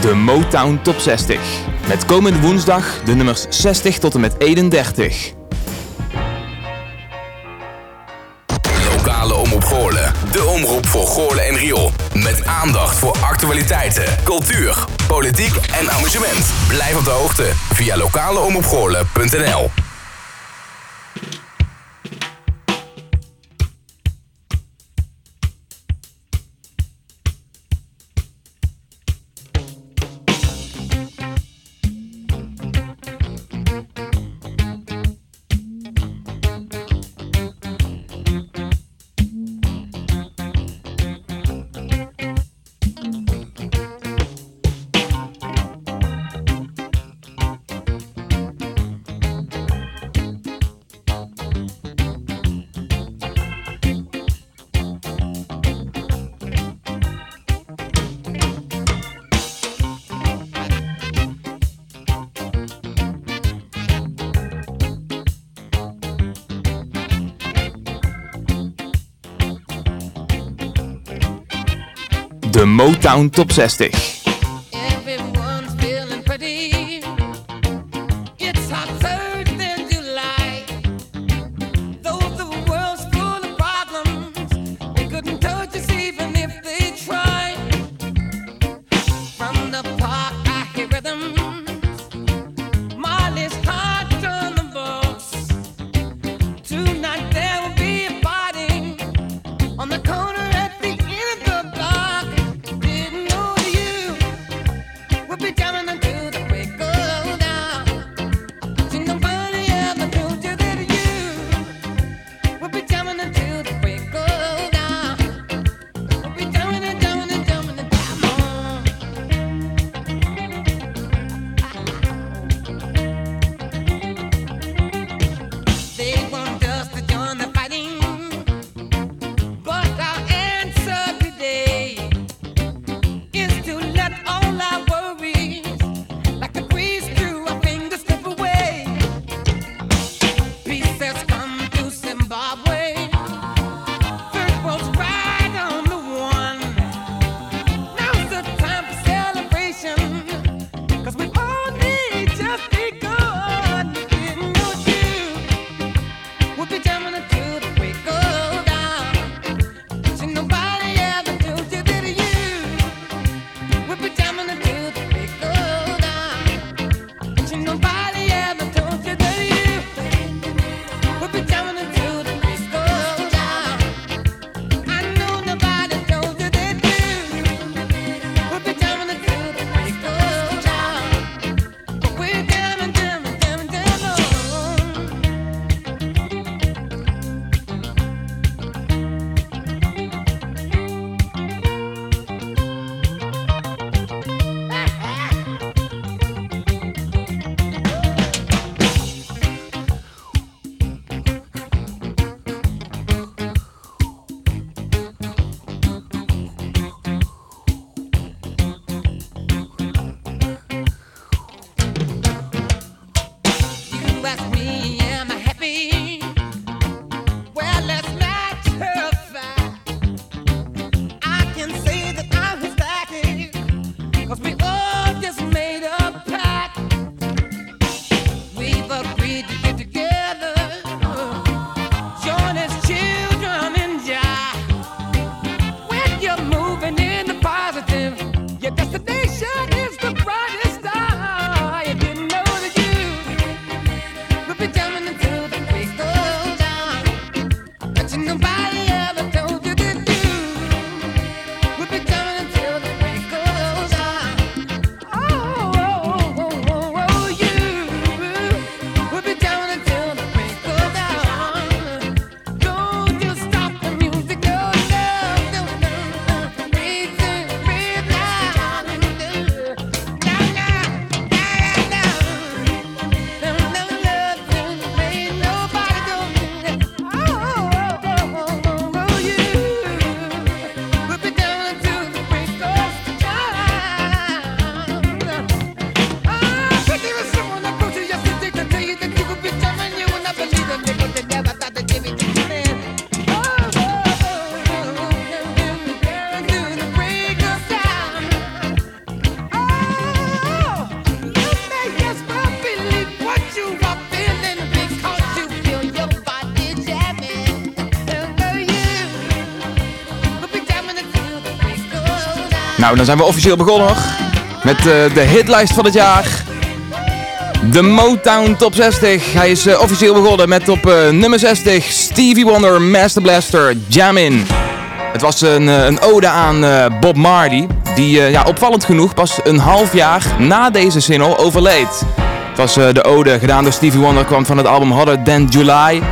De Motown Top 60. Met komende woensdag de nummers 60 tot en met 31. Lokale Omroep Goorlen. De omroep voor Goorlen en Riool. Met aandacht voor actualiteiten, cultuur, politiek en amusement. Blijf op de hoogte via lokaleomroepgoorlen.nl Motown Top 60. Nou, dan zijn we officieel begonnen met uh, de hitlijst van het jaar. De Motown Top 60. Hij is uh, officieel begonnen met op uh, nummer 60 Stevie Wonder Master Blaster Jamin. Het was een, een ode aan Bob Marley, die ja, opvallend genoeg pas een half jaar na deze single overleed. Het was de ode gedaan door Stevie Wonder, kwam van het album Hotter Than July.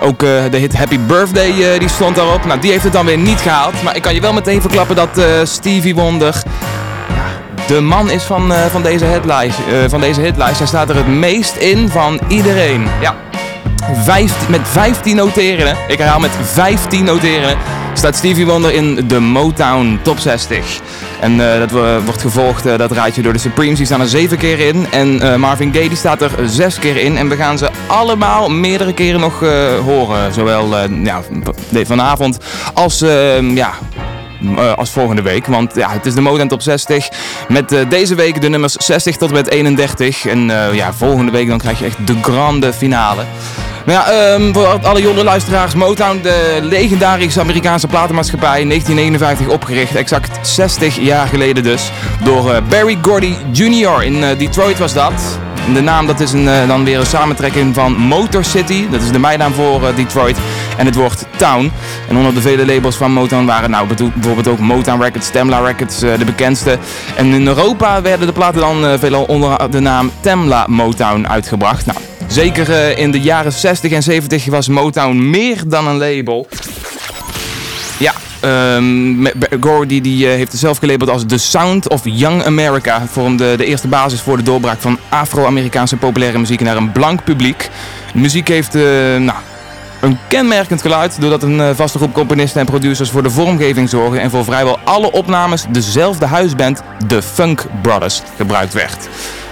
Ook uh, de hit Happy Birthday uh, die stond daarop. Nou, die heeft het dan weer niet gehaald. Maar ik kan je wel meteen verklappen dat uh, Stevie Wonder de man is van, van, deze hitlijst, van deze hitlijst. Hij staat er het meest in van iedereen. Ja, 15, met 15 noteringen. Ik herhaal met 15 noteringen staat Stevie Wonder in de Motown Top 60. En uh, dat wordt gevolgd, uh, dat rijtje door de Supremes, die staan er zeven keer in. En uh, Marvin Gaye die staat er zes keer in. En we gaan ze allemaal meerdere keren nog horen. Zowel ja, vanavond als ja, uh, als volgende week. Want ja, het is de Motown Top 60 met deze week de nummers 60 tot en met 31. En ja, volgende week dan krijg je echt de grande finale. Um, voor alle jonge luisteraars, Motown, de legendarische Amerikaanse platenmaatschappij, 1951 opgericht, exact 60 jaar geleden dus, door Barry Gordy Jr. in Detroit was dat. De naam dat is een, dan weer een samentrekking van Motor City, dat is de bijnaam voor Detroit, en het woord Town. En onder de vele labels van Motown waren nou bijvoorbeeld ook Motown Records, Temla Records de bekendste. En in Europa werden de platen dan veelal onder de naam Temla Motown uitgebracht. Nou, Zeker in de jaren 60 en 70 was Motown meer dan een label. Ja, um, Gordy die, uh, heeft het zelf gelabeld als The Sound of Young America. Vormde de eerste basis voor de doorbraak van Afro-Amerikaanse populaire muziek naar een blank publiek. De muziek heeft uh, nou, een kenmerkend geluid doordat een vaste groep componisten en producers voor de vormgeving zorgen en voor vrijwel alle opnames dezelfde huisband, The Funk Brothers, gebruikt werd.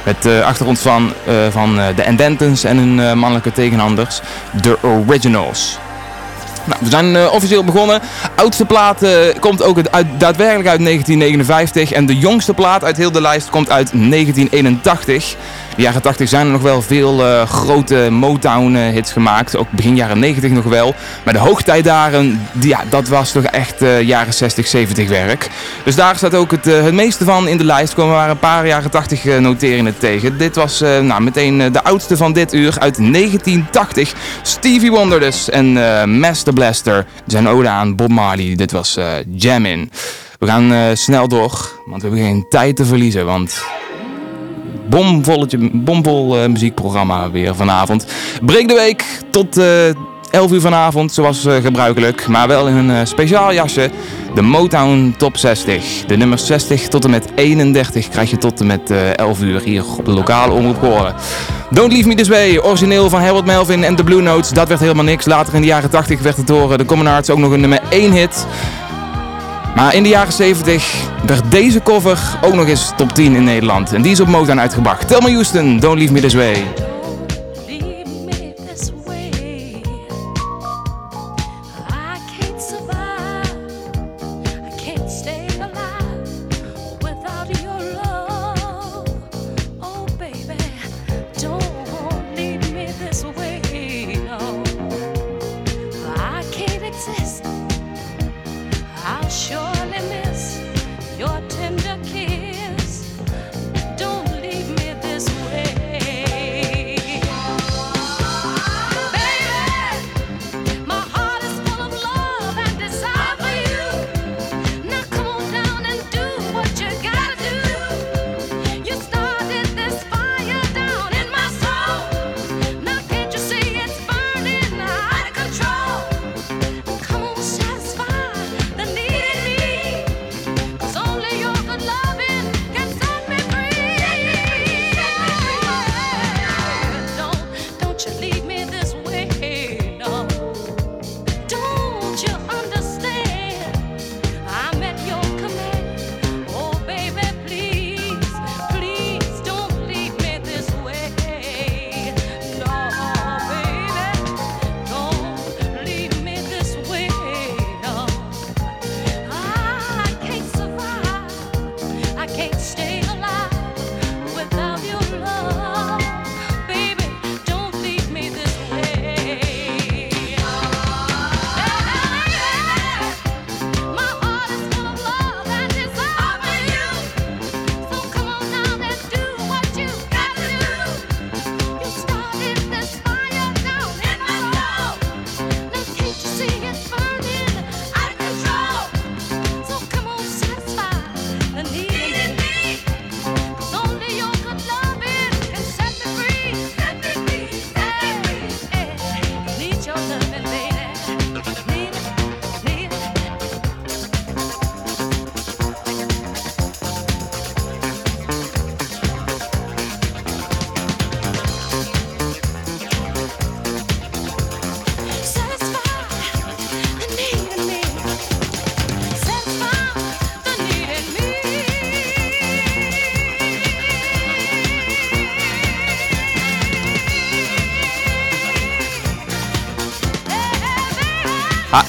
Met de achtergrond van, van de Endentons en hun mannelijke tegenhanders, The Originals. Nou, we zijn officieel begonnen. Oudste plaat komt ook uit, daadwerkelijk uit 1959. En de jongste plaat uit heel de lijst komt uit 1981. De jaren 80 zijn er nog wel veel uh, grote Motown-hits gemaakt. Ook begin jaren 90 nog wel. Maar de hoogtijdagen, die, ja, dat was toch echt jaren 60, 70 werk. Dus daar staat ook het, het meeste van in de lijst. Komen maar een paar jaren 80 noteringen tegen. Dit was nou, meteen de oudste van dit uur uit 1980. Stevie Wonder dus en Master Blaster. Zijn ode aan Bob Marley. Dit was Jammin. We gaan snel door, want we hebben geen tijd te verliezen. Want bomvolletje, bomvol uh, muziekprogramma weer vanavond. Breek de week tot 11 uur vanavond, zoals gebruikelijk. Maar wel in een speciaal jasje. De Motown Top 60. De nummers 60 tot en met 31 krijg je tot en met 11 uur hier op de lokale omroep horen. Don't Leave Me This Way, origineel van Harold Melvin en The Blue Notes. Dat werd helemaal niks. Later in de jaren 80 werd het door de Common Arts ook nog een nummer 1 hit. Maar in de jaren 70 werd deze cover ook nog eens top 10 in Nederland. En die is op Motown uitgebracht. Houston, Leave Me kiss. Don't leave me this way.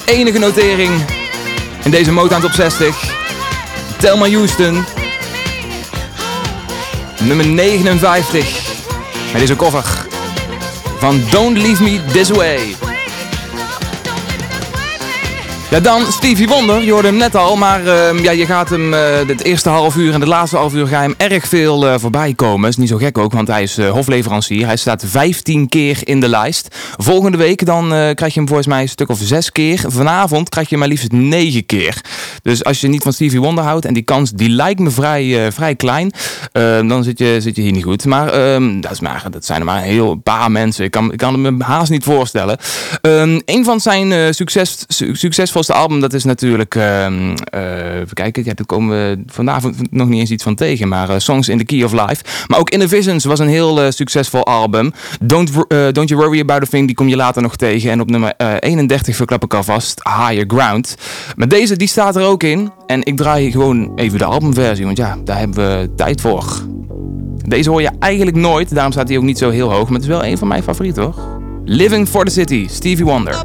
Enige notering in deze Motown Top 60. Thelma Houston. Nummer 59. Met deze cover van Don't Leave Me This Way. Ja, dan Stevie Wonder. Je hoorde hem net al, maar uh, ja, je gaat hem uh, het eerste half uur en de laatste half uur ga je hem erg veel uh, voorbij komen. Is niet zo gek ook, want hij is hofleverancier. Hij staat 15 keer in de lijst. Volgende week dan krijg je hem volgens mij een stuk of 6 keer. Vanavond krijg je hem maar liefst 9 keer. Dus als je niet van Stevie Wonder houdt en die kans die lijkt me vrij, vrij klein, dan zit je, zit je hier niet goed. Maar, ehm, dat, is maar dat zijn er maar een heel paar mensen. Ik kan, ik kan me haast niet voorstellen. Een van zijn succes, succesvolle succesvolste album, dat is natuurlijk... Uh, uh, even kijken, ja, daar komen we vanavond nog niet eens iets van tegen. Maar uh, Songs in the Key of Life. Maar ook Visions was een heel uh, succesvol album. Don't, Don't You Worry About A Thing, die kom je later nog tegen. En op nummer 31 verklap ik alvast Higher Ground. Maar deze, die staat er ook in. En ik draai gewoon even de albumversie, want ja, daar hebben we tijd voor. Deze hoor je eigenlijk nooit, daarom staat hij ook niet zo heel hoog. Maar het is wel een van mijn favorieten hoor. Living for the City, Stevie Wonder.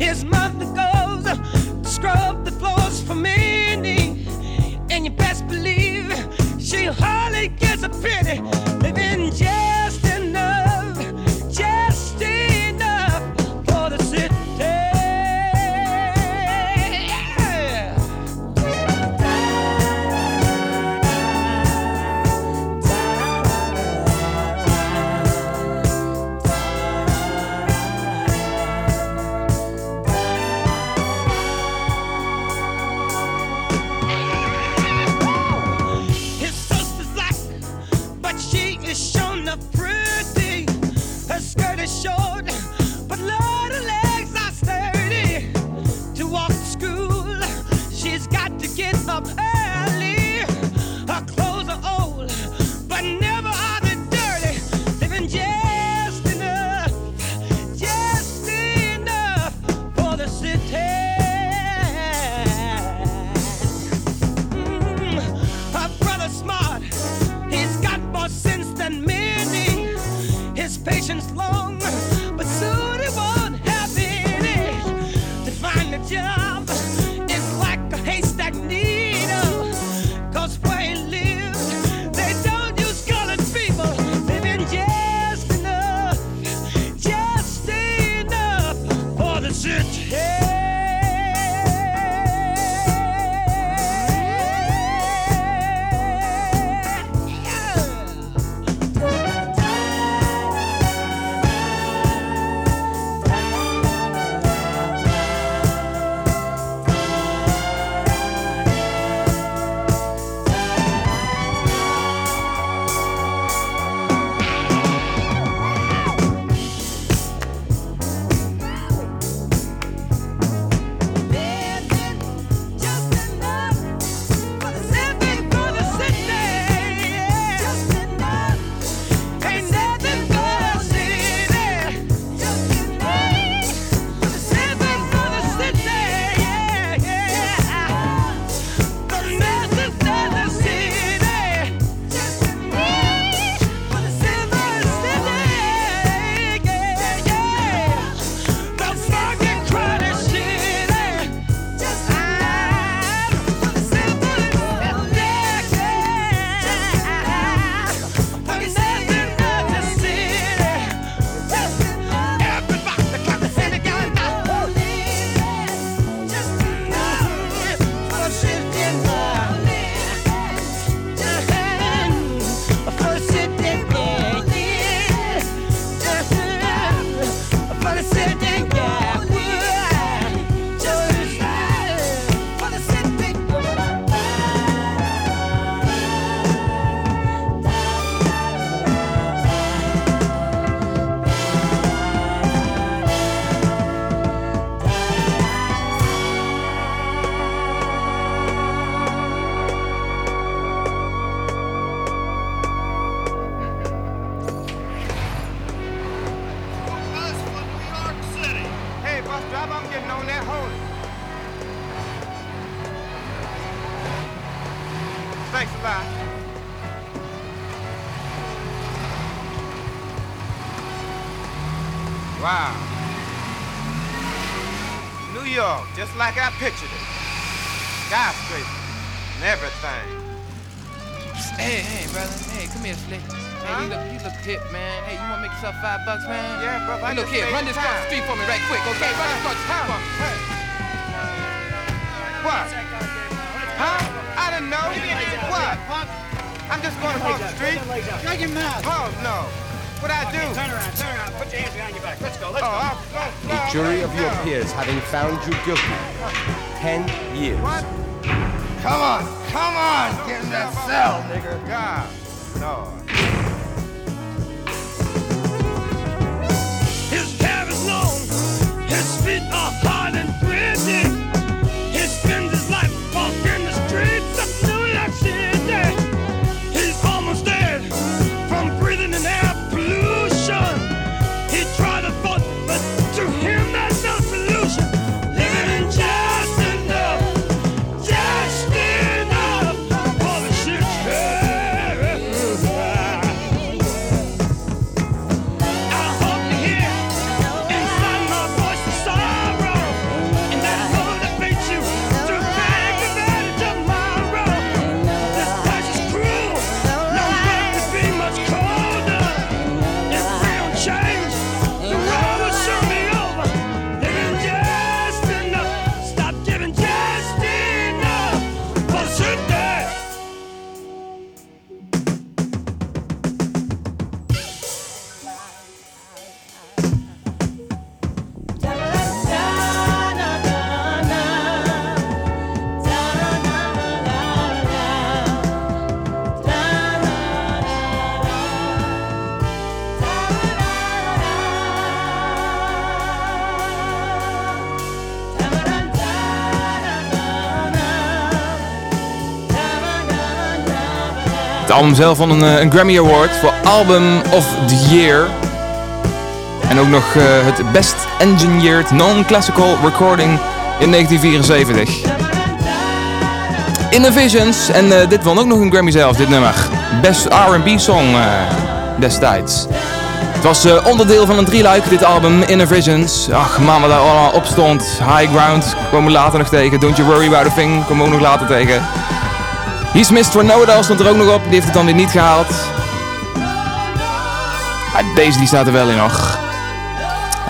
His mother goes to scrub the floors for me and you best believe she hardly gets a penny, living just Het album zelf van een, eh, een Grammy Award voor Album of the Year. En ook nog eh, het Best Engineered Non-Classical Recording in 1974. Innovations, en eh, dit won ook nog een Grammy zelf, dit nummer. Best R&B Song destijds. Het was onderdeel van een drieluik, dit album, Innovations. Ach man, wat daar allemaal op stond. High Ground, komen we later nog tegen. Don't You Worry About a Thing, komen we ook nog later tegen. He's Mr. Know-It-All stond er ook nog op. Die heeft het dan weer niet gehaald. Ah, deze die staat er wel in nog.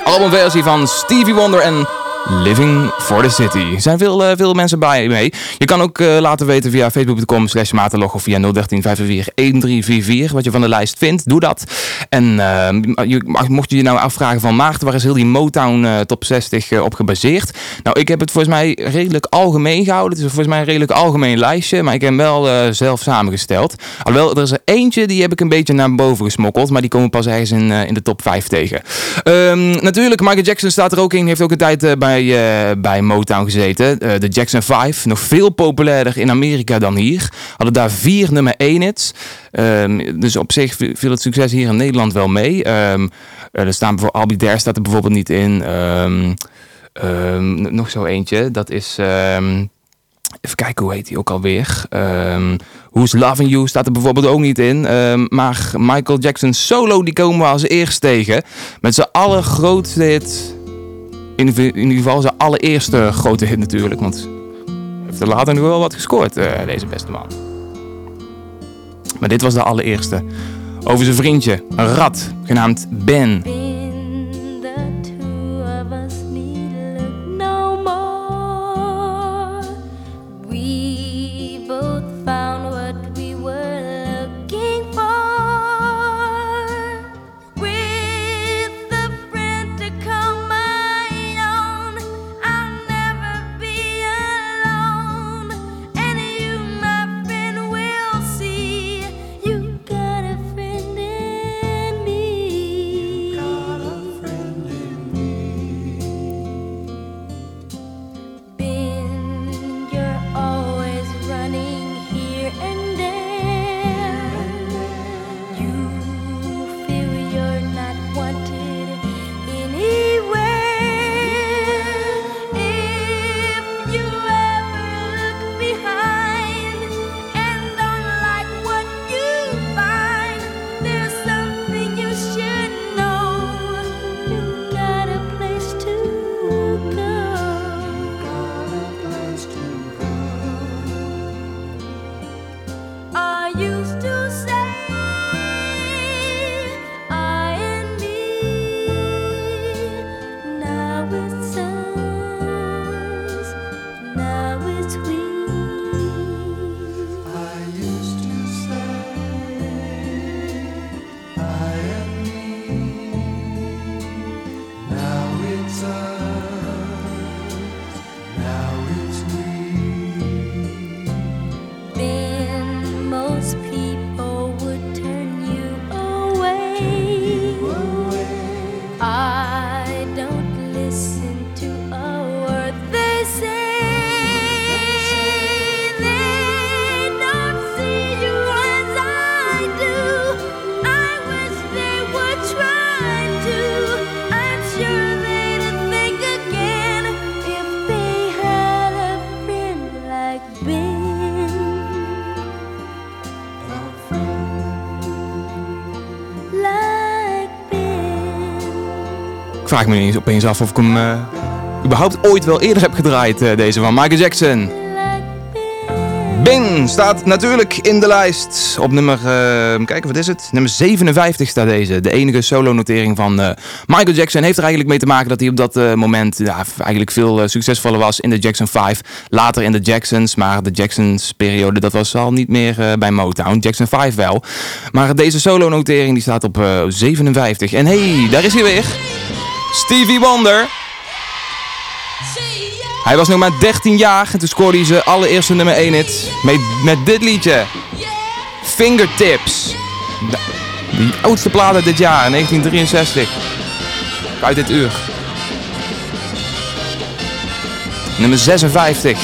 Albumversie van Stevie Wonder en Living for the City. Er zijn veel, eh, veel mensen bij mee. Je kan ook eh, laten weten via facebook.com slash maartenlog of via 013 1344 wat je van de lijst vindt. Doe dat. En eh, mocht je je nou afvragen van Maarten, waar is heel die Motown top 60 eh, op gebaseerd? Nou, ik heb het volgens mij redelijk algemeen gehouden. Het is volgens mij een redelijk algemeen lijstje, maar ik heb hem wel zelf samengesteld. Alhoewel, er is er eentje die heb ik een beetje naar boven gesmokkeld, maar die komen pas ergens in, in de top 5 tegen. Ehm, natuurlijk, Michael Jackson staat er ook in. Heeft ook een tijd eh, bij, eh, bij Motown gezeten. Eh, de Jackson 5, nog veel populairder in Amerika dan hier. Hadden daar vier nummer 1 hits. Ehm, dus op zich viel het succes hier in Nederland wel mee. Ehm, eh, er staan bijvoorbeeld, Be There staat er bijvoorbeeld niet in. Ehm, nog zo eentje, dat is... Even kijken, hoe heet die ook alweer? Ehm Who's Loving You staat er bijvoorbeeld ook niet in. Maar Michael Jackson solo, die komen we als eerst tegen. Met zijn allergrootste hit. In, ieder- geval zijn allereerste grote hit natuurlijk. Want heeft er later nog wel wat gescoord, eh, deze beste man. Maar dit was de allereerste. Over zijn vriendje, een rat, genaamd Ben. Vraag me ineens opeens af of ik hem eh, überhaupt ooit wel eerder heb gedraaid, eh, deze van Michael Jackson. Bing staat natuurlijk in de lijst. Op nummer, eh, kijken wat is het? Nummer 57 staat deze. De enige solo-notering van Michael Jackson heeft er eigenlijk mee te maken dat hij op dat moment ja, eigenlijk veel succesvoller was in de Jackson 5. Later in de Jacksons, maar de Jacksons periode dat was al niet meer bij Motown. Jackson 5 wel. Maar deze solo-notering die staat op eh, 57. En hey, daar is hij weer. Stevie Wonder. Hij was nog maar 13 jaar en toen scoorde hij zijn allereerste nummer 1 hit met, met dit liedje. Fingertips. De, oudste plaat dit jaar, 1963. Uit dit uur. Nummer 56.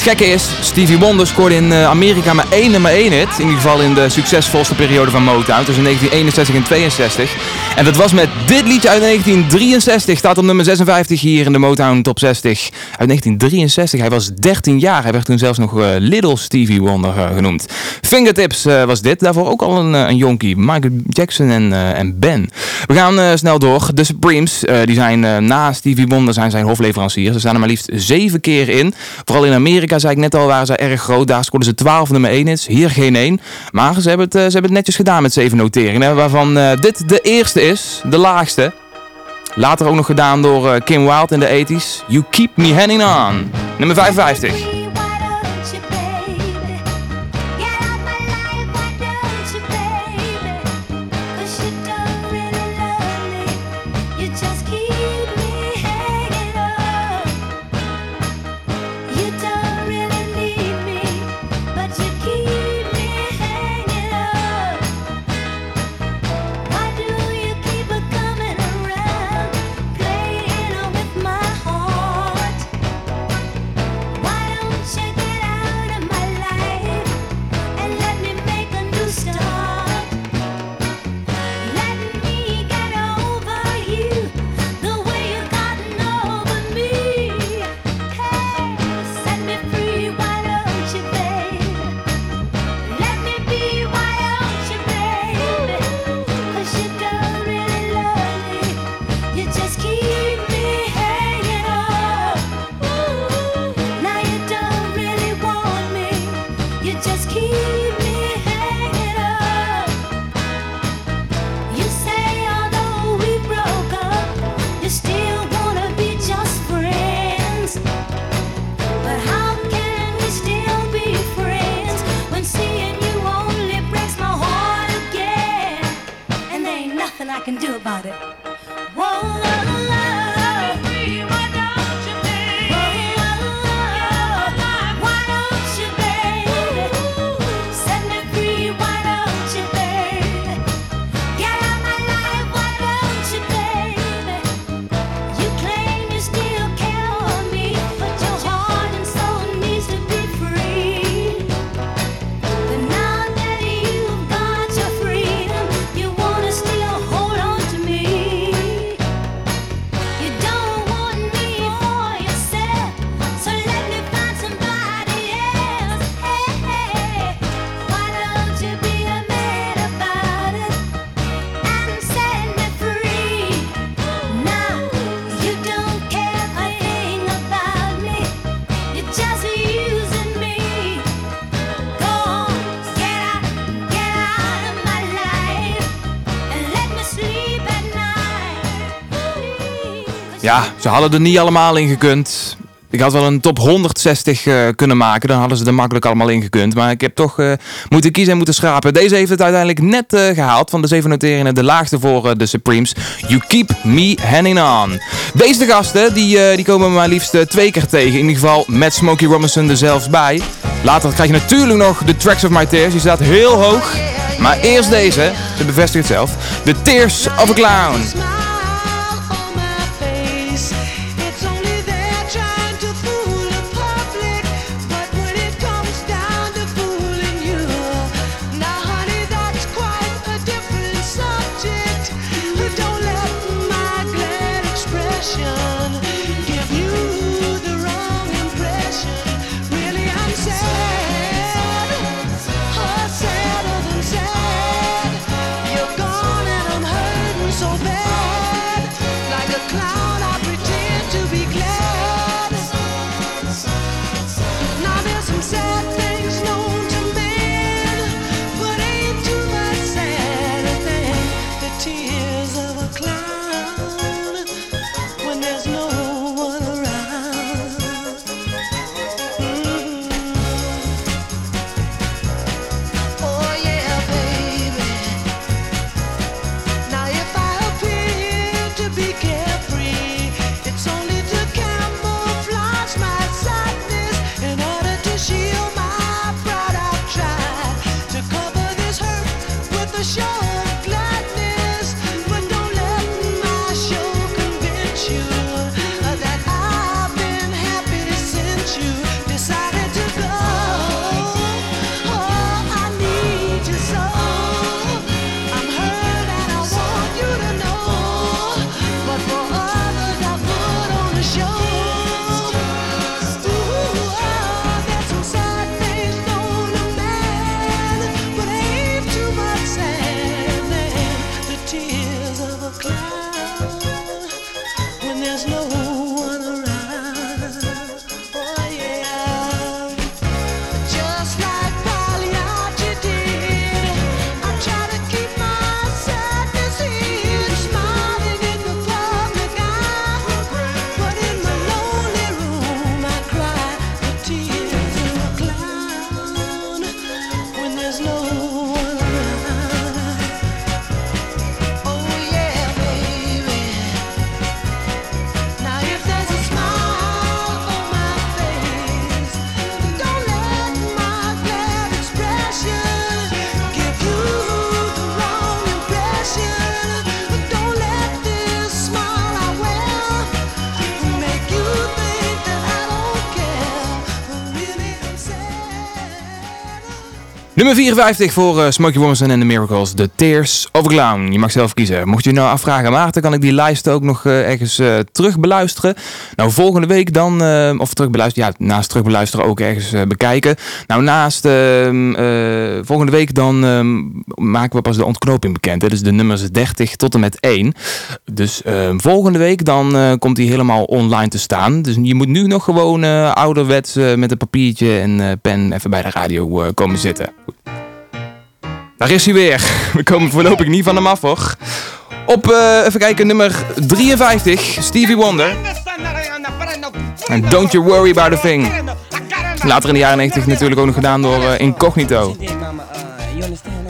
Het gekke is, Stevie Wonder scoorde in eh, Amerika maar één nummer 1 hit. In ieder geval in de succesvolste periode van Motown, tussen 1961 en 62. En dat was met dit liedje uit 1963. Staat op nummer 56 hier in de Motown Top 60. Uit 1963. Hij was 13 jaar. Hij werd toen zelfs nog eh, Little Stevie Wonder eh, genoemd. Fingertips was dit. Daarvoor ook al een, een jonkie. Michael Jackson en, en Ben. We gaan snel door. De Supremes, die zijn na Stevie Wonder zijn zijn hofleveranciers. Ze staan er maar liefst zeven keer in. Vooral in Amerika, zei ik net al, waren ze erg groot. Daar scoorden ze 12 nummer 1 hits. Hier geen één. Maar ze hebben, het, eh, ze hebben het netjes gedaan met zeven noteringen. Waarvan eh, dit de eerste is. De laagste. Later ook nog gedaan door eh, Kim Wilde in de 80s. You Keep Me Hanging On. Nummer 55. Ze hadden er niet allemaal in gekund. Ik had wel een top 160 eh, kunnen maken. Dan hadden ze er makkelijk allemaal in gekund. Maar ik heb toch eh, moeten kiezen en moeten schrapen. Deze heeft het uiteindelijk net eh, gehaald. Van de zeven noteringen de laagste voor de Supremes. You keep me hanging on. Deze gasten die, die komen maar liefst twee keer tegen. In ieder geval met Smokey Robinson er zelfs bij. Later krijg je natuurlijk nog de Tracks of My Tears. Die staat heel hoog. Maar eerst deze. Ze bevestigt het zelf. The Tears of a Clown. Nummer 54 voor eh, Smokey Robinson en The Miracles, The Tears of Clown. Je mag zelf kiezen. Mocht je nou afvragen, Maarten, kan ik die lijst ook nog eh, ergens eh, terug beluisteren? Nou, volgende week dan, eh, of terug beluisteren, ja, naast terug beluisteren ook ergens eh, bekijken. Nou, naast ehm, eh, volgende week dan ehm, maken we pas de ontknoping bekend. Hè? Dus de nummers 30 tot en met 1. Dus ehm, volgende week dan komt hij helemaal online te staan. Dus je moet nu nog gewoon ouderwets met een papiertje en pen even bij de radio komen zitten. Daar is hij weer. We komen voorlopig niet van hem af hoor. Op, even kijken, nummer 53, Stevie Wonder. En Don't You Worry About A Thing. Later in de jaren 90 natuurlijk ook nog gedaan door eh, Incognito. Uh, understand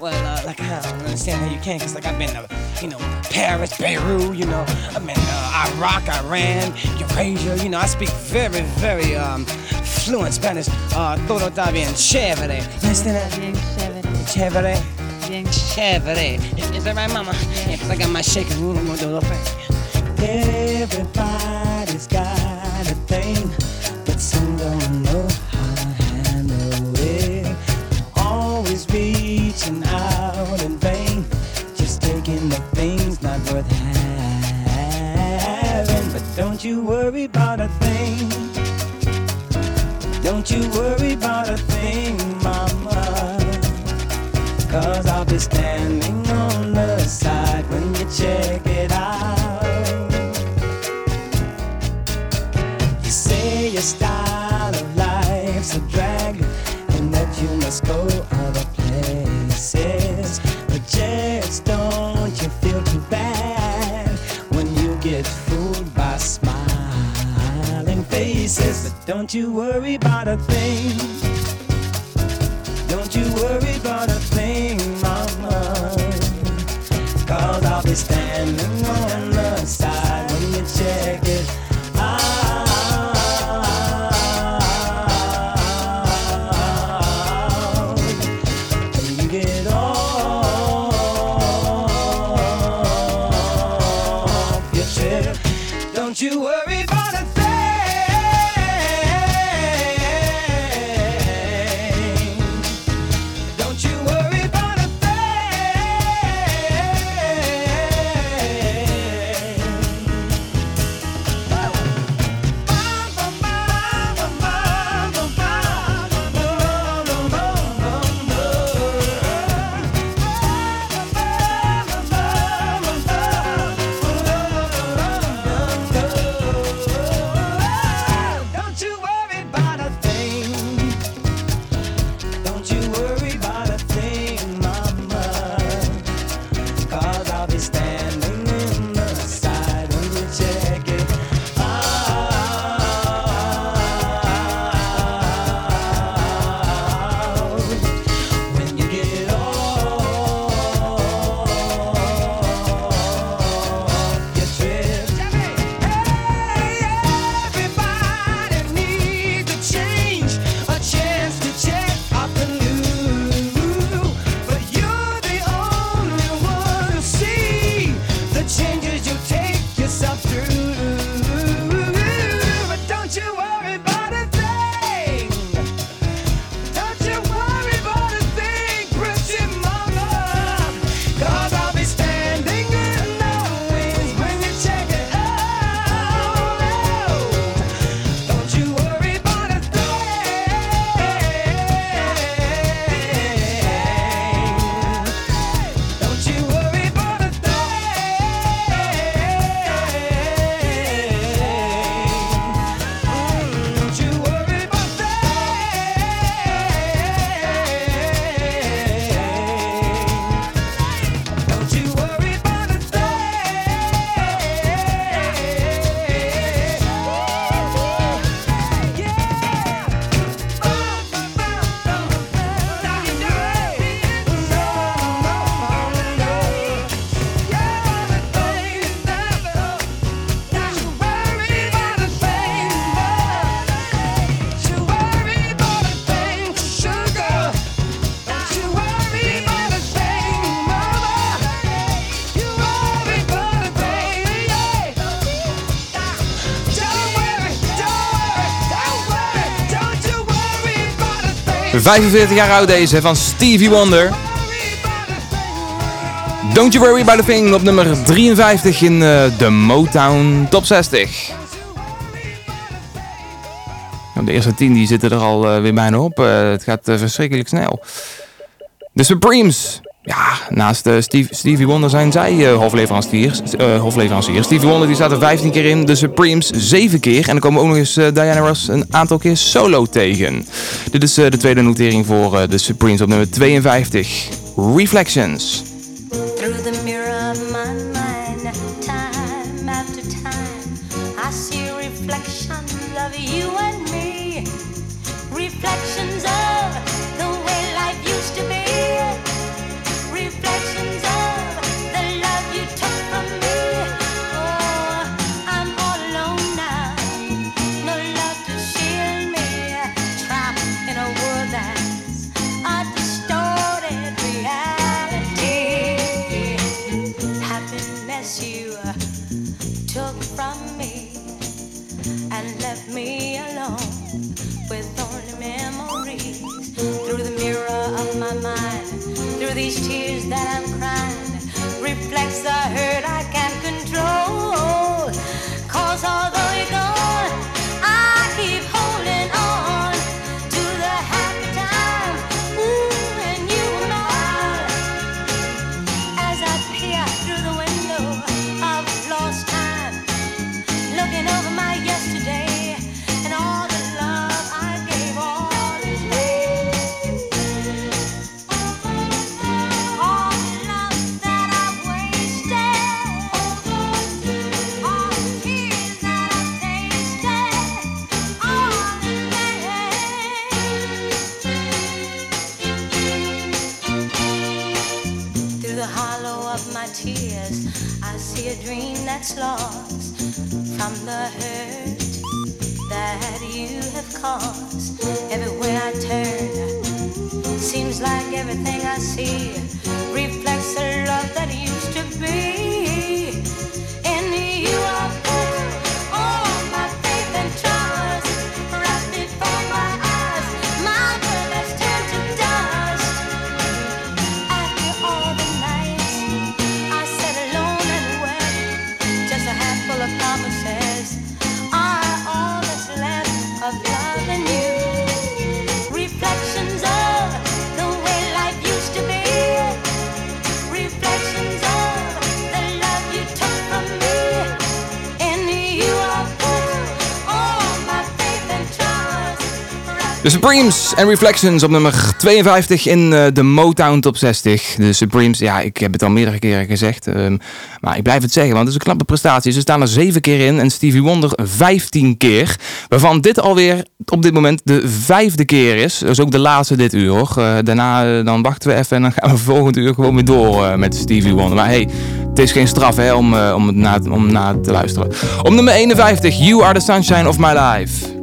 uh, like like I don't understand how you can, cause like I've been to, you know, Paris, Beirut, you know, I've been uh, Iraq, Iran, Eurasia, you know, I speak very, very um, fluent Spanish. Uh, todo está bien chévere. You understand that? Bien chévere. Chévere. Bien Chévere. Is, is that right, mama? Yeah, cause I got my shaking room, I'm gonna do a little thing. Everybody's got a thing, but some don't know how to handle it. Always reaching out in vain, just taking the things not worth having. But don't you worry about a thing. Don't you worry about a thing, mama. Cause I'll be standing faces. But don't you worry about a thing. 45 jaar oud deze van Stevie Wonder. Don't You Worry About A Thing op nummer 53 in eh, de Motown Top 60. Nou, De eerste 10 die zitten er al eh, weer bijna op. Eh, het gaat verschrikkelijk snel. De Supremes. Ja, naast eh, Stevie Wonder zijn zij eh hofleveranciers, eh, hofleveranciers. Stevie Wonder die staat er 15 keer in, de Supremes 7 keer. En dan komen ook nog eens Diana Ross een aantal keer solo tegen. Dit is de tweede notering voor de Supremes op nummer 52. Reflections. Caused. Everywhere I turn, seems like everything I see reflects the love that used to be. De Supremes en Reflections op nummer 52 in eh, de Motown Top 60. De Supremes, ja, ik heb het al meerdere keren gezegd. ehm, maar ik blijf het zeggen, want het is een knappe prestatie. Ze staan er 7 keer in en Stevie Wonder 15 keer. Waarvan dit alweer op dit moment de vijfde keer is. Is ook de laatste dit uur hoor. Eh, daarna eh, dan wachten we even en dan gaan we volgend uur gewoon weer door met Stevie Wonder. Maar hey, het is geen straf hè, om, om, na, om na te luisteren. Op nummer 51, You Are The Sunshine Of My Life.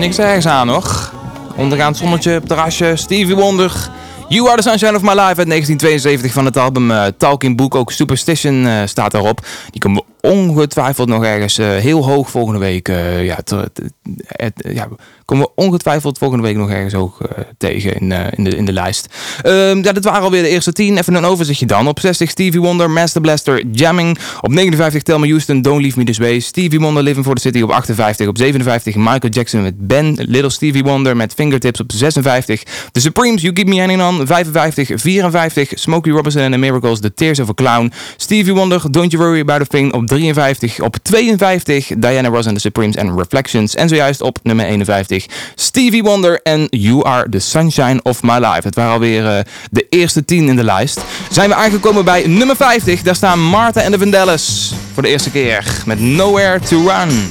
Niks ergens aan hoor. Ondergaand zonnetje terrasje, Stevie Wonder. You Are The Sunshine Of My Life uit 1972 van het album eh, Talking Book. Ook Superstition eh, staat daarop. Die komen ongetwijfeld nog ergens eh, heel hoog volgende week. ja, komen we ongetwijfeld volgende week nog ergens hoog eh, tegen in, eh, in, de, in de lijst. Ehm, ja, dit waren alweer de eerste 10. Even een overzichtje dan. Op 60 Stevie Wonder, Master Blaster, Jamming. Op 59 Thelma Houston, Don't Leave Me This Way. Stevie Wonder, Living for the City op 58. Op 57 Michael Jackson met Ben. Little Stevie Wonder met Fingertips op 56. The Supremes, You Keep Me Hanging On. 55, 54. Smokey Robinson and the Miracles, The Tears of a Clown. Stevie Wonder, Don't You Worry About a Thing op 53. Op 52 Diana Ross and the Supremes en Reflections. En zojuist op nummer 51 Stevie Wonder en You Are the Sunshine of My Life. Het waren alweer eh, de eerste 10 in de lijst. Zijn we aangekomen bij nummer 50. Daar staan Martha en de Vandellas voor de eerste keer met Nowhere to Run.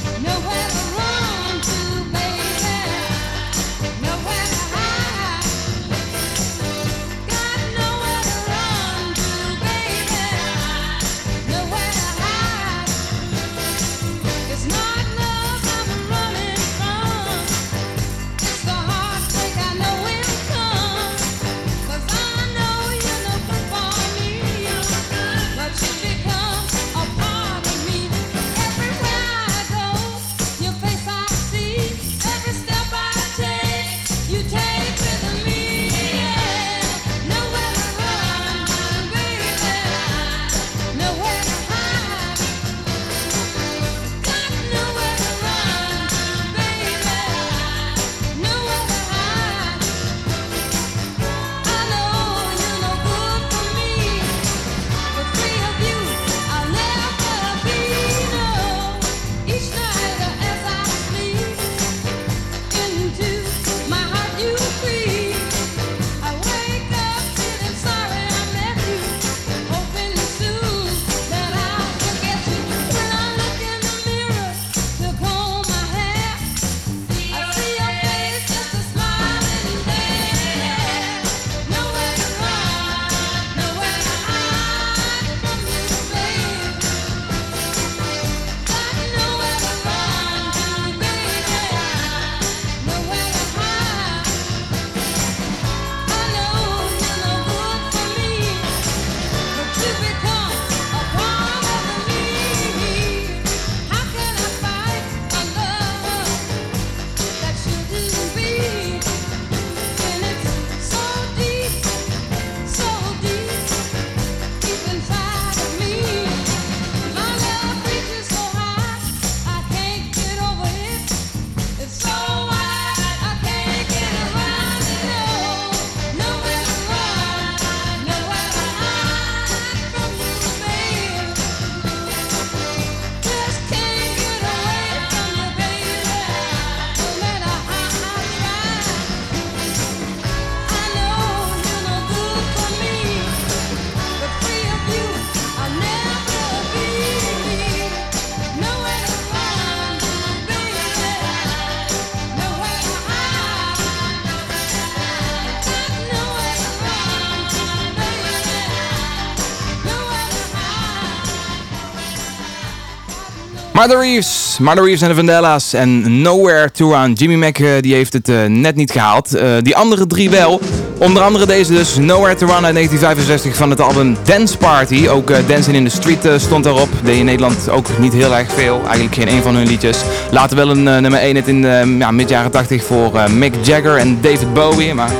Martha Reeves, Reeves en de Vandellas en Nowhere to Run. Jimmy Mac eh, die heeft het eh, net niet gehaald. Eh, die andere drie wel. Onder andere deze dus, Nowhere to Run uit 1965 van het album Dance Party. Ook Dancing in the Street stond daarop. Deed in Nederland ook niet heel erg veel. Eigenlijk geen een van hun liedjes. Later wel een nummer 1 hit in ja, mid jaren 80 voor Mick Jagger en David Bowie. Maar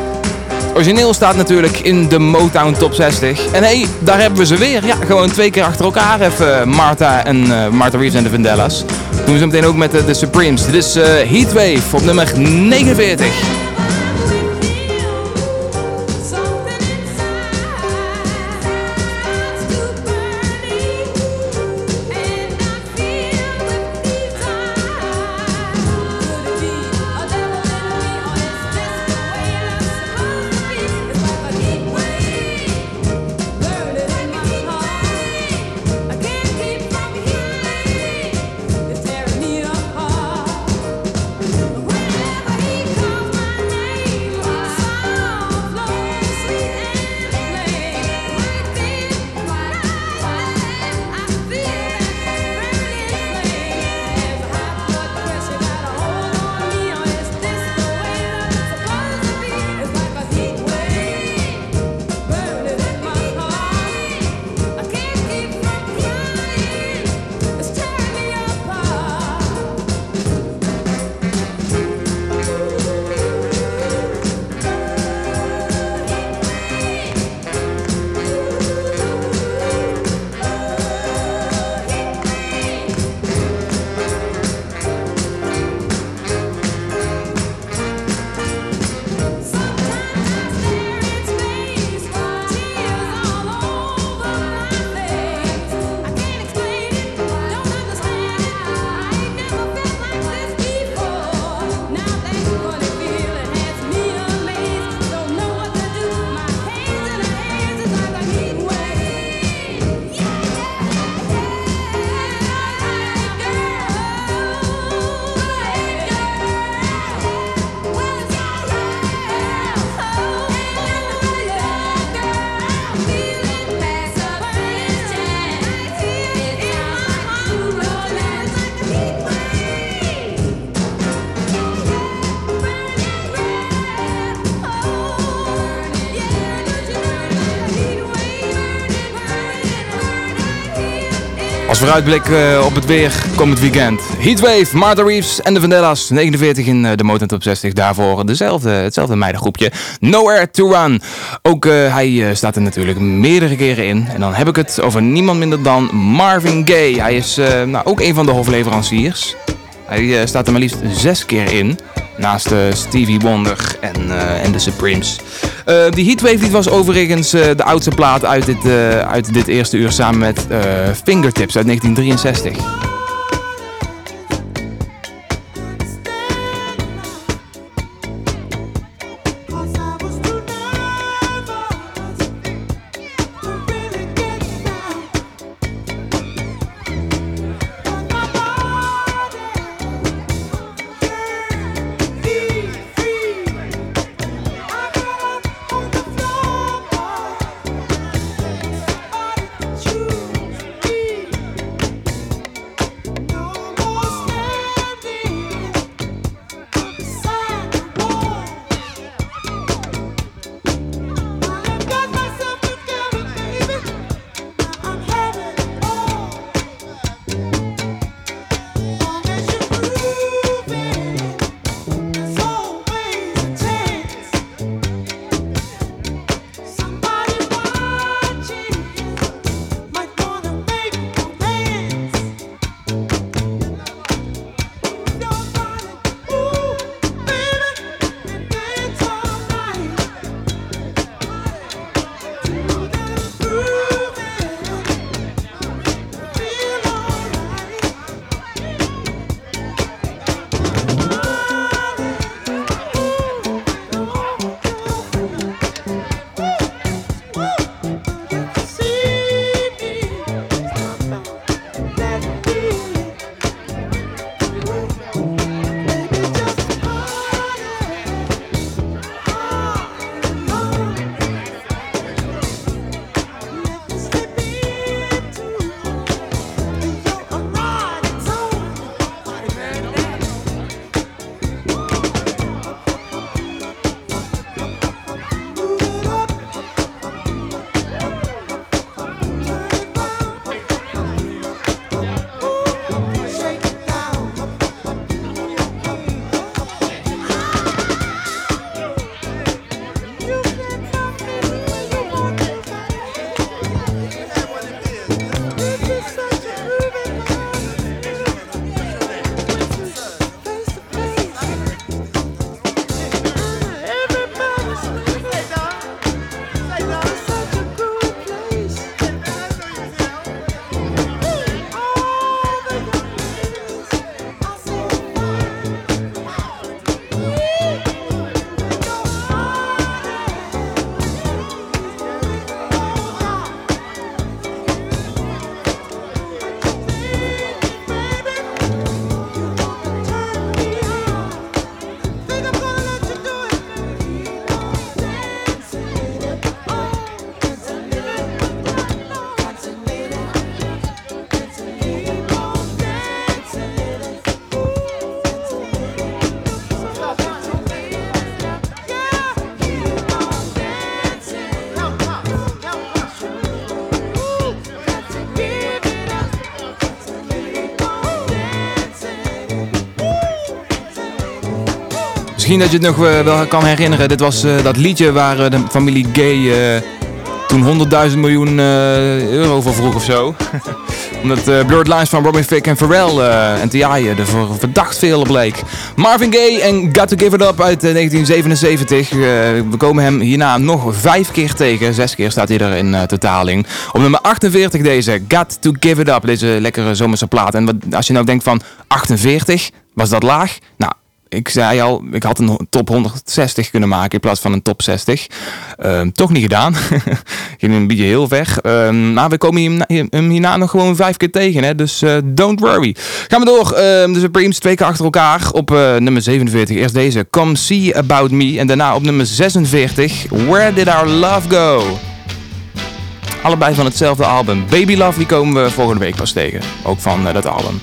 Origineel staat natuurlijk in de Motown Top 60. En hé, hey, daar hebben we ze weer. Ja, gewoon twee keer achter elkaar even Martha en eh, Martha Reeves en de Vandellas. Doen we zo meteen ook met de, de Supremes. Dit is eh, Heatwave op nummer 49. Vooruitblik eh, op het weer komend weekend. Heatwave, Martha Reeves en de Vandellas. 49 in eh, de Motor Top 60. Daarvoor dezelfde, hetzelfde meidengroepje. Nowhere to Run. Ook eh, hij staat er natuurlijk meerdere keren in. En dan heb ik het over niemand minder dan Marvin Gaye. Hij is nou, ook een van de hofleveranciers. Hij staat er maar liefst zes keer in. Naast Stevie Wonder en, en de Supremes. Eh, die Heatwave die was overigens eh, de oudste plaat uit dit, eh, uit dit eerste uur samen met Fingertips uit 1963. Misschien dat je het nog eh, wel kan herinneren. Dit was eh, dat liedje waar eh, de familie Gay toen 100.000 miljoen euro voor vroeg of zo. Omdat Blurred Lines van Robin Thicke en Pharrell en T.I. voor verdacht veel op leek. Marvin Gaye en Got To Give It Up uit eh, 1977. Eh, we komen hem hierna nog vijf keer tegen. Zes keer staat hij er in totaal in. Op nummer 48 deze Got To Give It Up. Deze lekkere zomerse plaat. En als je nou denkt van 48, was dat laag? Nou, ik zei al, ik had een top 160 kunnen maken in plaats van een top 60. Ehm, toch niet gedaan. Ging een beetje heel ver. Ehm, maar we komen hem, hierna nog gewoon vijf keer tegen. Hè? Dus eh, don't worry. Gaan we door. Ehm, de Supremes twee keer achter elkaar. Op eh, nummer 47. Eerst deze. Come See About Me. En daarna op nummer 46. Where Did Our Love Go? Allebei van hetzelfde album. Baby Love die komen we volgende week pas tegen. Ook van eh, dat album.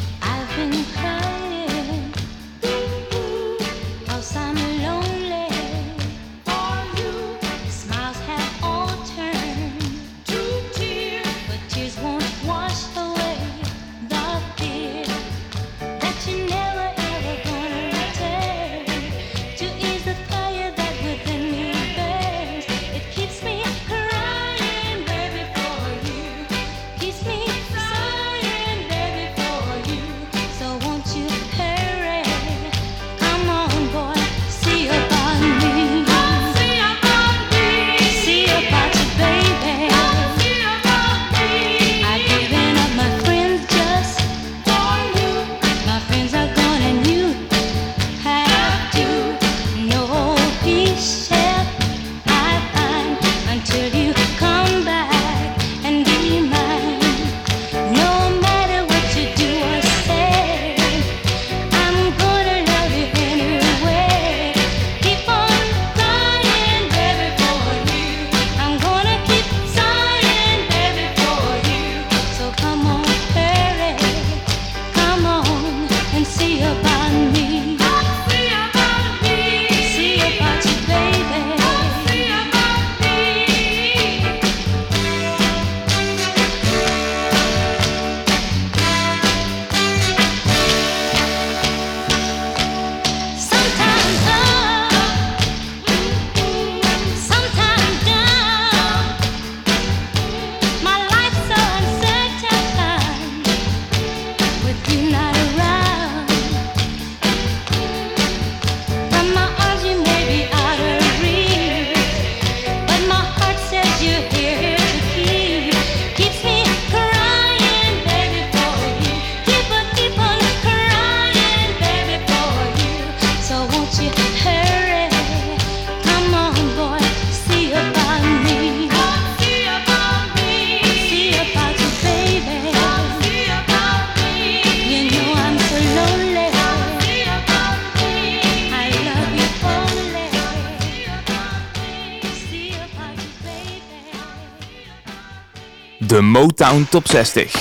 Top 60.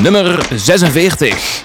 Nummer 46.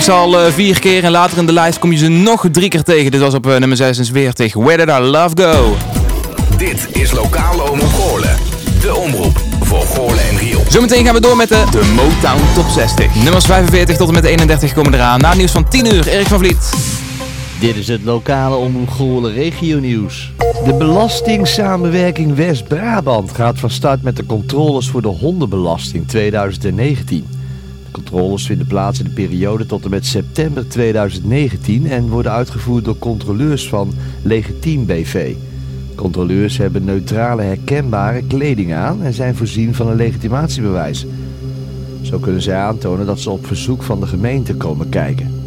Kreeg ze al eh, vier keer en later in de lijst kom je ze nog drie keer tegen. Dit was op eh, nummer 46. Where Did Our Love Go? Dit is lokale omroep Goorlen. De omroep voor Goorlen en Riool. Zometeen gaan we door met de, de Motown Top 60. Nummers 45 tot en met 31 komen eraan. Na het nieuws van 10 uur, Erik van Vliet. Dit is het lokale Omroep Goorlen regionieuws. De belastingssamenwerking West-Brabant gaat van start met de controles voor de hondenbelasting 2019. Controles vinden plaats in de periode tot en met september 2019 en worden uitgevoerd door controleurs van Legitiem BV. Controleurs hebben neutrale herkenbare kleding aan en zijn voorzien van een legitimatiebewijs. Zo kunnen zij aantonen dat ze op verzoek van de gemeente komen kijken.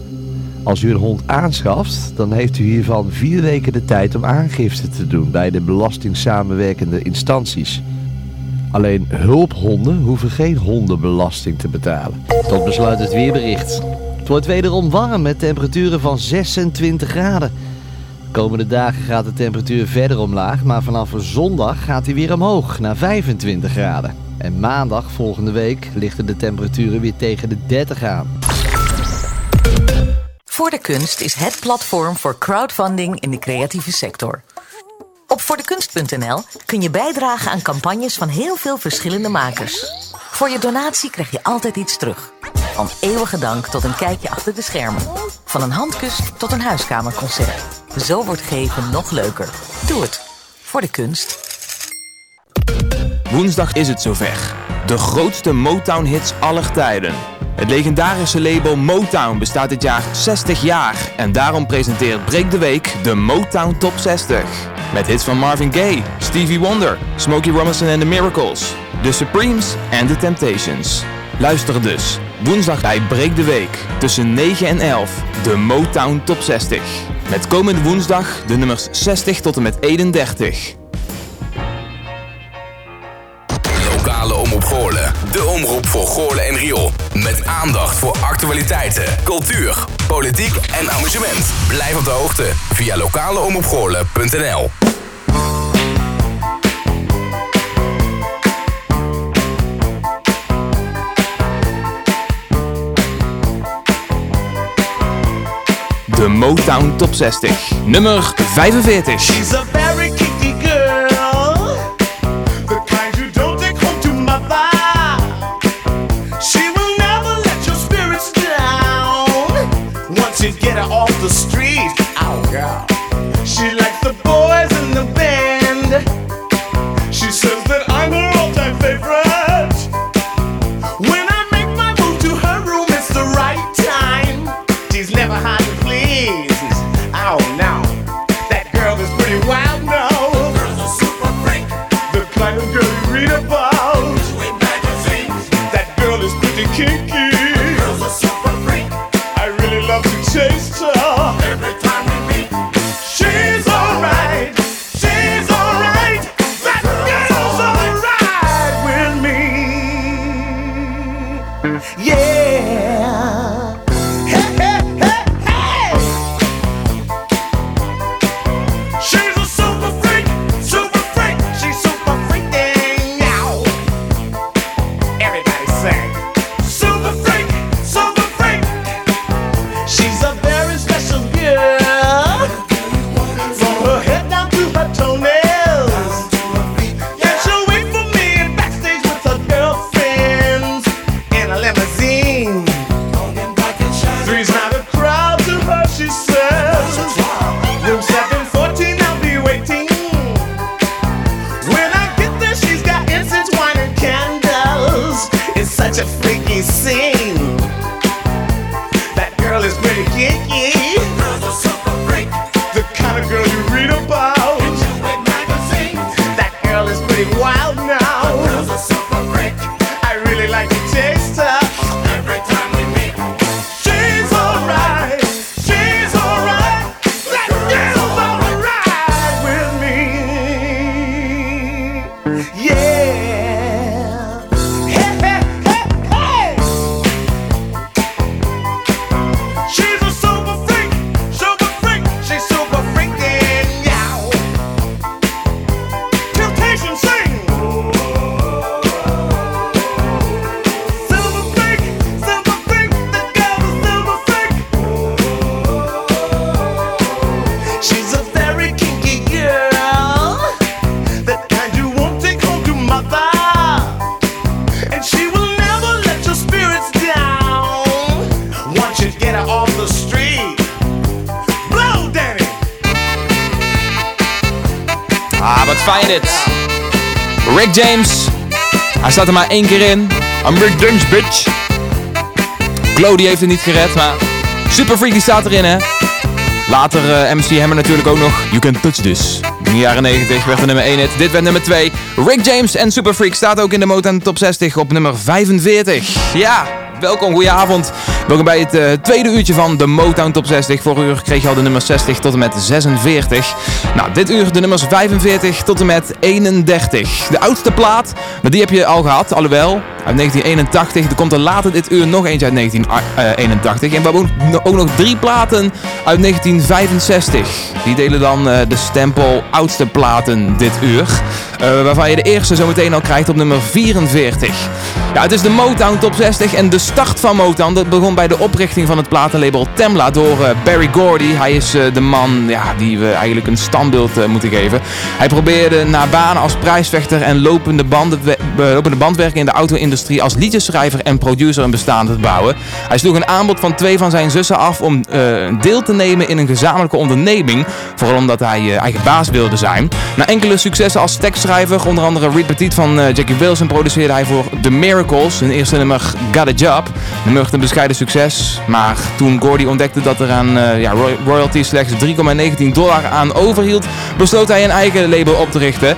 Als u een hond aanschaft, dan heeft u hiervan vier weken de tijd om aangifte te doen bij de belastingssamenwerkende instanties. Alleen hulphonden hoeven geen hondenbelasting te betalen. Tot besluit het weerbericht. Het wordt wederom warm met temperaturen van 26 graden. De komende dagen gaat de temperatuur verder omlaag, maar vanaf zondag gaat hij weer omhoog naar 25 graden. En maandag volgende week lichten de temperaturen weer tegen de 30 aan. Voor de Kunst is het platform voor crowdfunding in de creatieve sector. Op voordekunst.nl kun je bijdragen aan campagnes van heel veel verschillende makers. Voor je donatie krijg je altijd iets terug. Van eeuwige dank tot een kijkje achter de schermen. Van een handkus tot een huiskamerconcert. Zo wordt geven nog leuker. Doe het. Voor de kunst. Woensdag is het zover. De grootste Motown-hits aller tijden. Het legendarische label Motown bestaat dit jaar 60 jaar en daarom presenteert Break de Week de Motown Top 60. Met hits van Marvin Gaye, Stevie Wonder, Smokey Robinson and the Miracles, The Supremes en The Temptations. Luister dus, woensdag bij Break de Week tussen 9 en 11, de Motown Top 60. Met komende woensdag de nummers 60 tot en met 31. De omroep voor Goorlen en Riool. Met aandacht voor actualiteiten, cultuur, politiek en amusement. Blijf op de hoogte via lokaleomroepgoorlen.nl De Motown Top 60. Nummer 45. He's not. Staat er maar één keer in. I'm Rick James, bitch. Die heeft het niet gered, maar Super Freaky staat erin, hè. Later eh, MC Hammer natuurlijk ook nog You Can Touch This. In de jaren 90 werd de nummer 1 hit. Dit werd nummer 2. Rick James en Super Freak staat ook in de Motown Top 60 op nummer 45. Ja, welkom, goedenavond. Welkom bij het eh, tweede uurtje van de Motown Top 60. Vorig uur kreeg je al de nummers 60 tot en met 46. Nou, dit uur de nummers 45 tot en met 31. De oudste plaat, maar die heb je al gehad, alhoewel, uit 1981. Er komt er later dit uur nog eentje uit 1981. En we hebben ook- nog drie platen uit 1965. Die delen dan eh, de stempel oudste platen dit uur. Eh, waarvan je de eerste zometeen al krijgt op nummer 44. Ja, het is de Motown Top 60 en de start van Motown dat begon bij de oprichting van het platenlabel Temla door eh, Barry Gordy. Hij is eh, de man ja, die we eigenlijk een standbeeld eh, moeten geven. Hij probeerde naar banen als prijsvechter en lopende, banden, lopende bandwerken in de auto-industrie als liedjeschrijver en producer een bestaan te bouwen. Hij sloeg een aanbod van twee van zijn zussen af om deel te nemen in een gezamenlijke onderneming. Vooral omdat hij eigen baas wilde zijn. Na enkele successen als tekstschrijver, onder andere Reed Petit van Jackie Wilson, produceerde hij voor The Hun eerste nummer Got a Job. Nummer een bescheiden succes, maar toen Gordy ontdekte dat er aan eh, ja, roy- royalties slechts 3,19 dollar aan overhield, besloot hij een eigen label op te richten.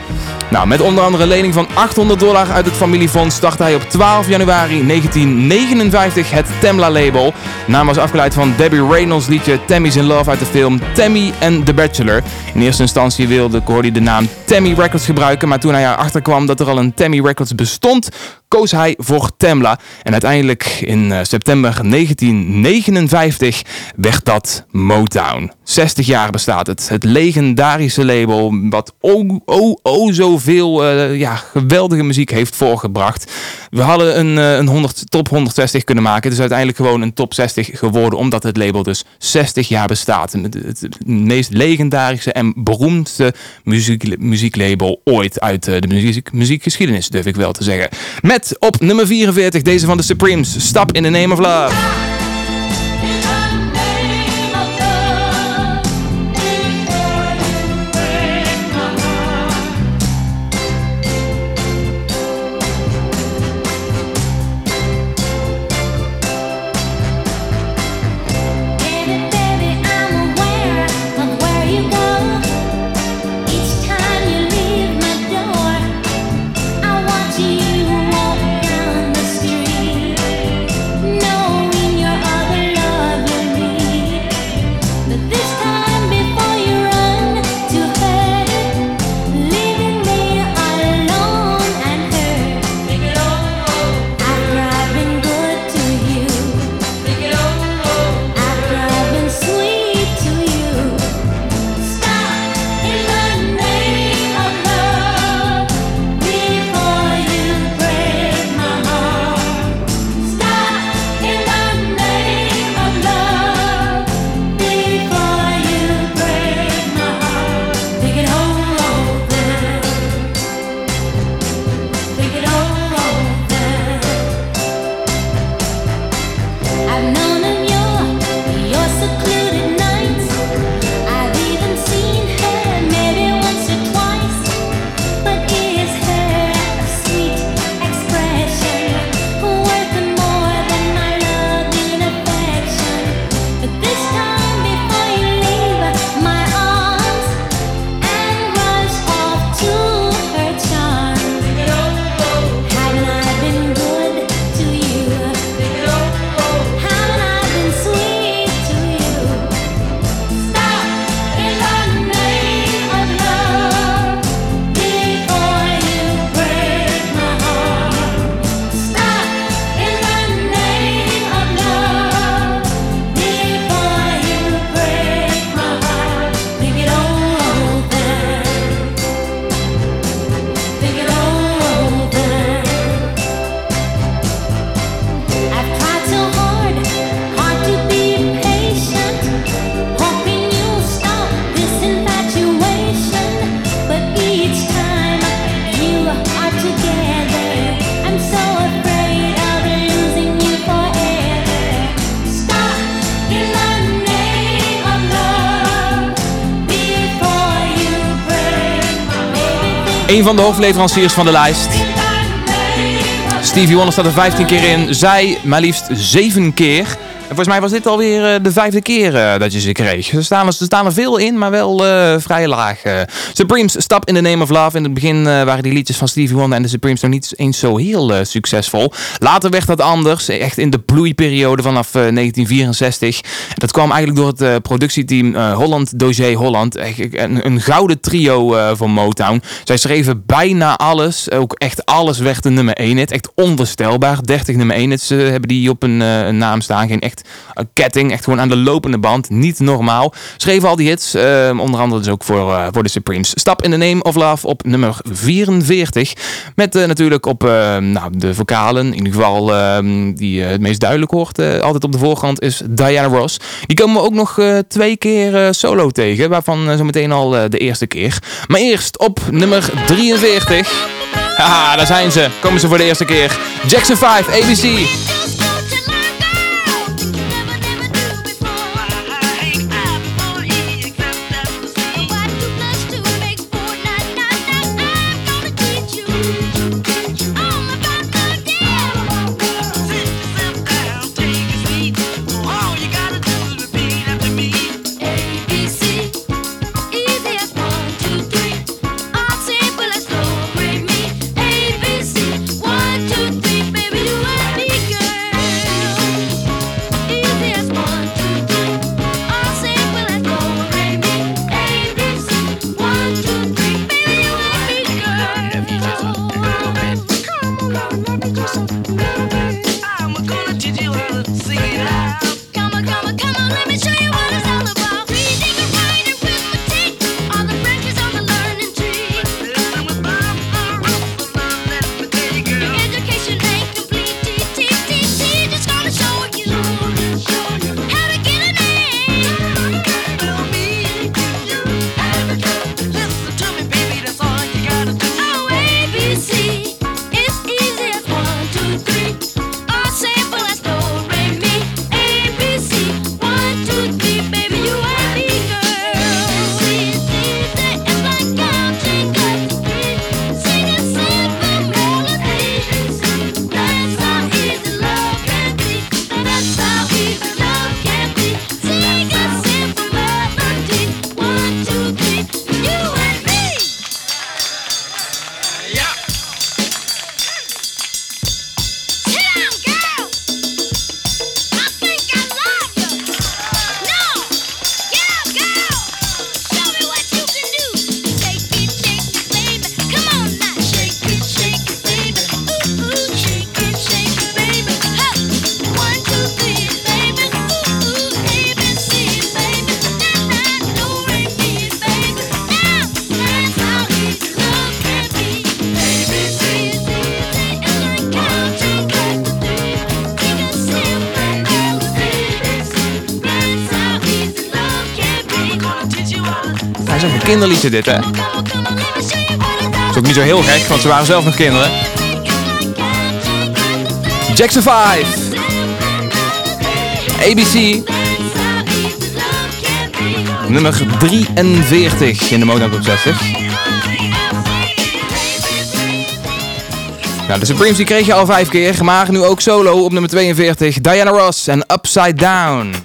Nou, met onder andere lening van 800 dollar uit het familiefonds startte hij op 12 januari 1959 het Temla label. De naam was afgeleid van Debbie Reynolds liedje Tammy's in Love uit de film Tammy and the Bachelor. In eerste instantie wilde Gordy de naam Tammy Records gebruiken, maar toen hij erachter kwam dat er al een Tammy Records bestond, koos hij voor Temla. En uiteindelijk in eh, september 1959 werd dat Motown. 60 jaar bestaat het. Het legendarische label wat oh, oh, oh zoveel eh, ja, geweldige muziek heeft voorgebracht. We hadden een, eh, een 100, top 160 kunnen maken. Het is uiteindelijk gewoon een top 60 geworden omdat het label dus 60 jaar bestaat. Het, meest legendarische en beroemdste muziek, muzieklabel ooit uit eh, de muziek, muziekgeschiedenis, durf ik wel te zeggen. Met op nummer 44 deze van de Supremes, Stop in the Name of Love. Van de hoofdleveranciers van de lijst. Stevie Wonder staat er 15 keer in. Zij maar liefst 7 keer. En volgens mij was dit alweer eh, de vijfde keer eh, dat je ze kreeg. Er staan, er staan er veel in, maar wel eh, vrij laag. eh. Supremes, Stap in the Name of Love. In het begin waren die liedjes van Stevie Wonder en de Supremes nog niet eens zo heel succesvol. Later werd dat anders. Echt in de bloeiperiode vanaf eh, 1964. Dat kwam eigenlijk door het productieteam Holland Dossier Holland. Een, een gouden trio van Motown. Zij schreven bijna alles. Ook echt alles werd een nummer 1 hit. Echt onvoorstelbaar. 30 nummer 1 hits hebben die op een naam staan. Geen echt een ketting. Echt gewoon aan de lopende band. Niet normaal. Schreven al die hits. eh, onder andere dus ook voor, eh, voor de Supremes. Stap in the Name of Love op nummer 44. Met eh, natuurlijk op eh, nou, de vocalen. In ieder geval eh, die eh, het meest duidelijk hoort. altijd op de voorgrond is Diana Ross. Die komen we ook nog twee keer solo tegen. Waarvan zometeen al de eerste keer. Maar eerst op nummer 43. Haha, daar zijn ze. Komen ze voor de eerste keer. Jackson 5, ABC. Kinderliedje dit, hè? is ook niet zo heel gek, want ze waren zelf nog kinderen. Jackson 5. ABC. Nummer 43 in de Motown Top 60. Nou, de Supremes kreeg je al vijf keer, maar nu ook solo op nummer 42. Diana Ross en Upside Down.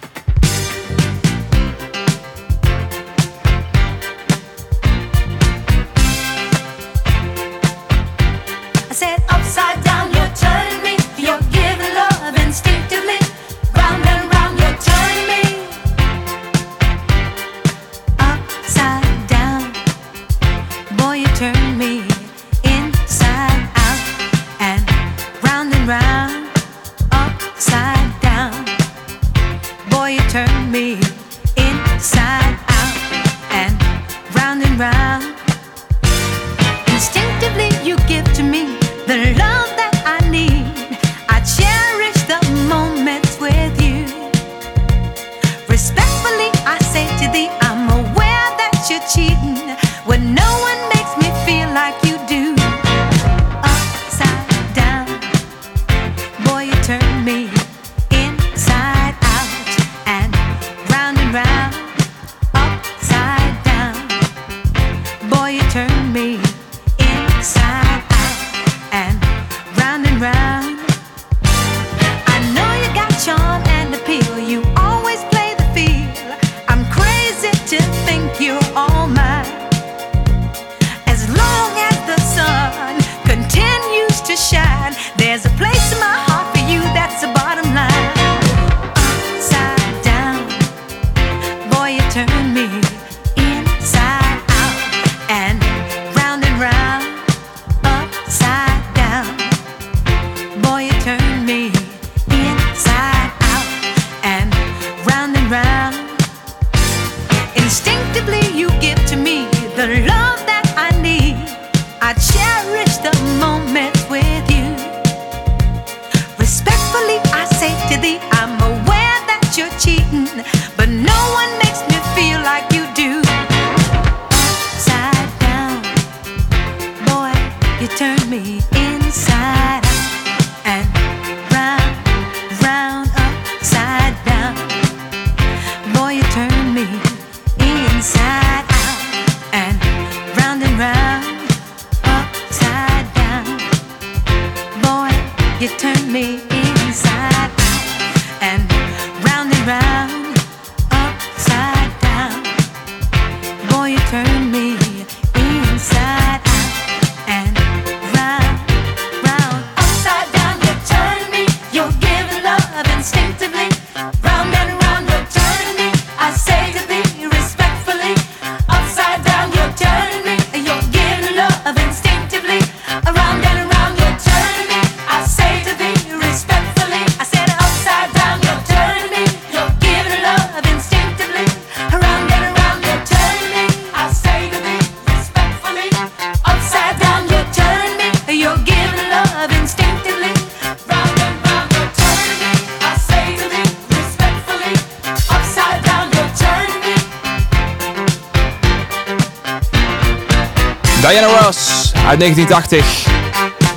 Uit 1980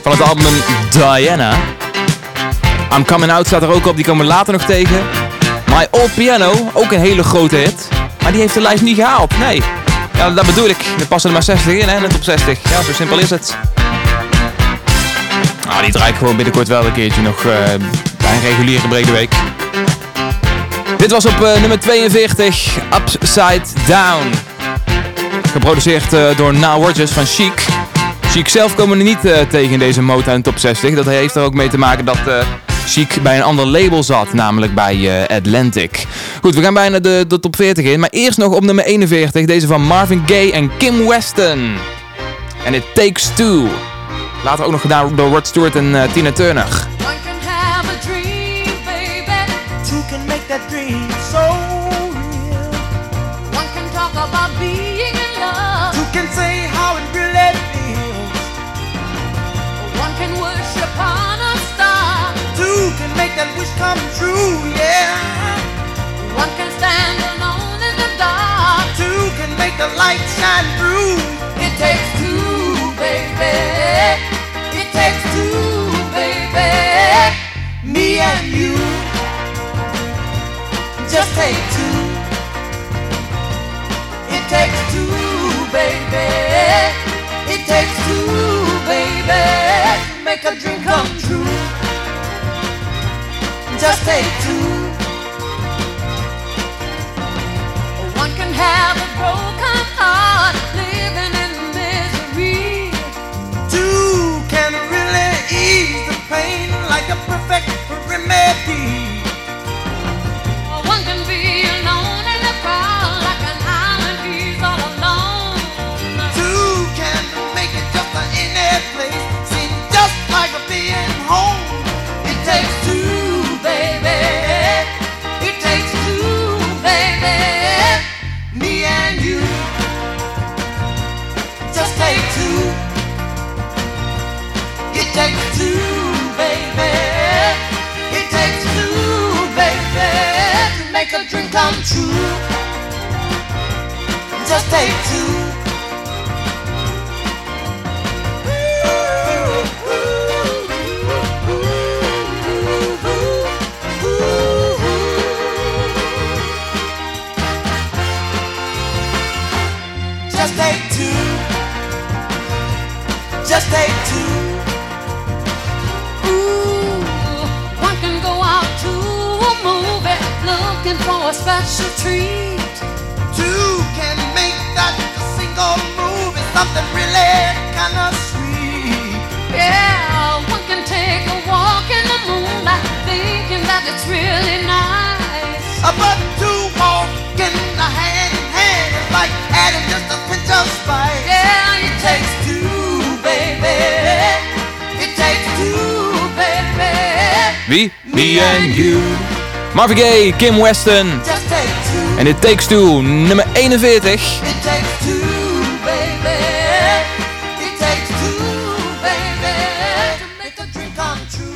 van het album Diana. I'm Coming Out staat er ook op, die komen we later nog tegen. My Old Piano, ook een hele grote hit. Maar die heeft de lijst niet gehaald, nee. Ja, dat bedoel ik. Er passen er maar 60 in, hè, net op 60. Ja, zo simpel is het. Nou, die draai ik gewoon binnenkort wel een keertje nog eh, bij een reguliere brede week. Dit was op eh, nummer 42, Upside Down. Geproduceerd eh, door Nile Rodgers van Chic. Chic zelf komen we niet eh, tegen in deze Motown Top 60. Dat heeft er ook mee te maken dat eh, Chic bij een ander label zat, namelijk bij eh, Atlantic. Goed, we gaan bijna de, de top 40 in. Maar eerst nog op nummer 41, deze van Marvin Gaye en Kim Weston. En It Takes Two. Later ook nog gedaan door Rod Stewart en Tina Turner. Light shine through. It takes two, baby. It takes two, baby. Me and you. Just take two. It takes two, baby. It takes two, baby. Make a dream come true. Just take two. One can have a perfect remedy. A dream come true. Just take two. Just take two. Just take two. For a special treat. Two can make that single move is something really kind of sweet. Yeah, one can take a walk in the moonlight thinking that it's really nice. But two walking hand in hand is like adding just a pinch of spice. Yeah, it takes two, baby. It takes two, baby. Wie? Me and you. Marvin Gaye, Kim Weston. En It Takes Two, nummer 41.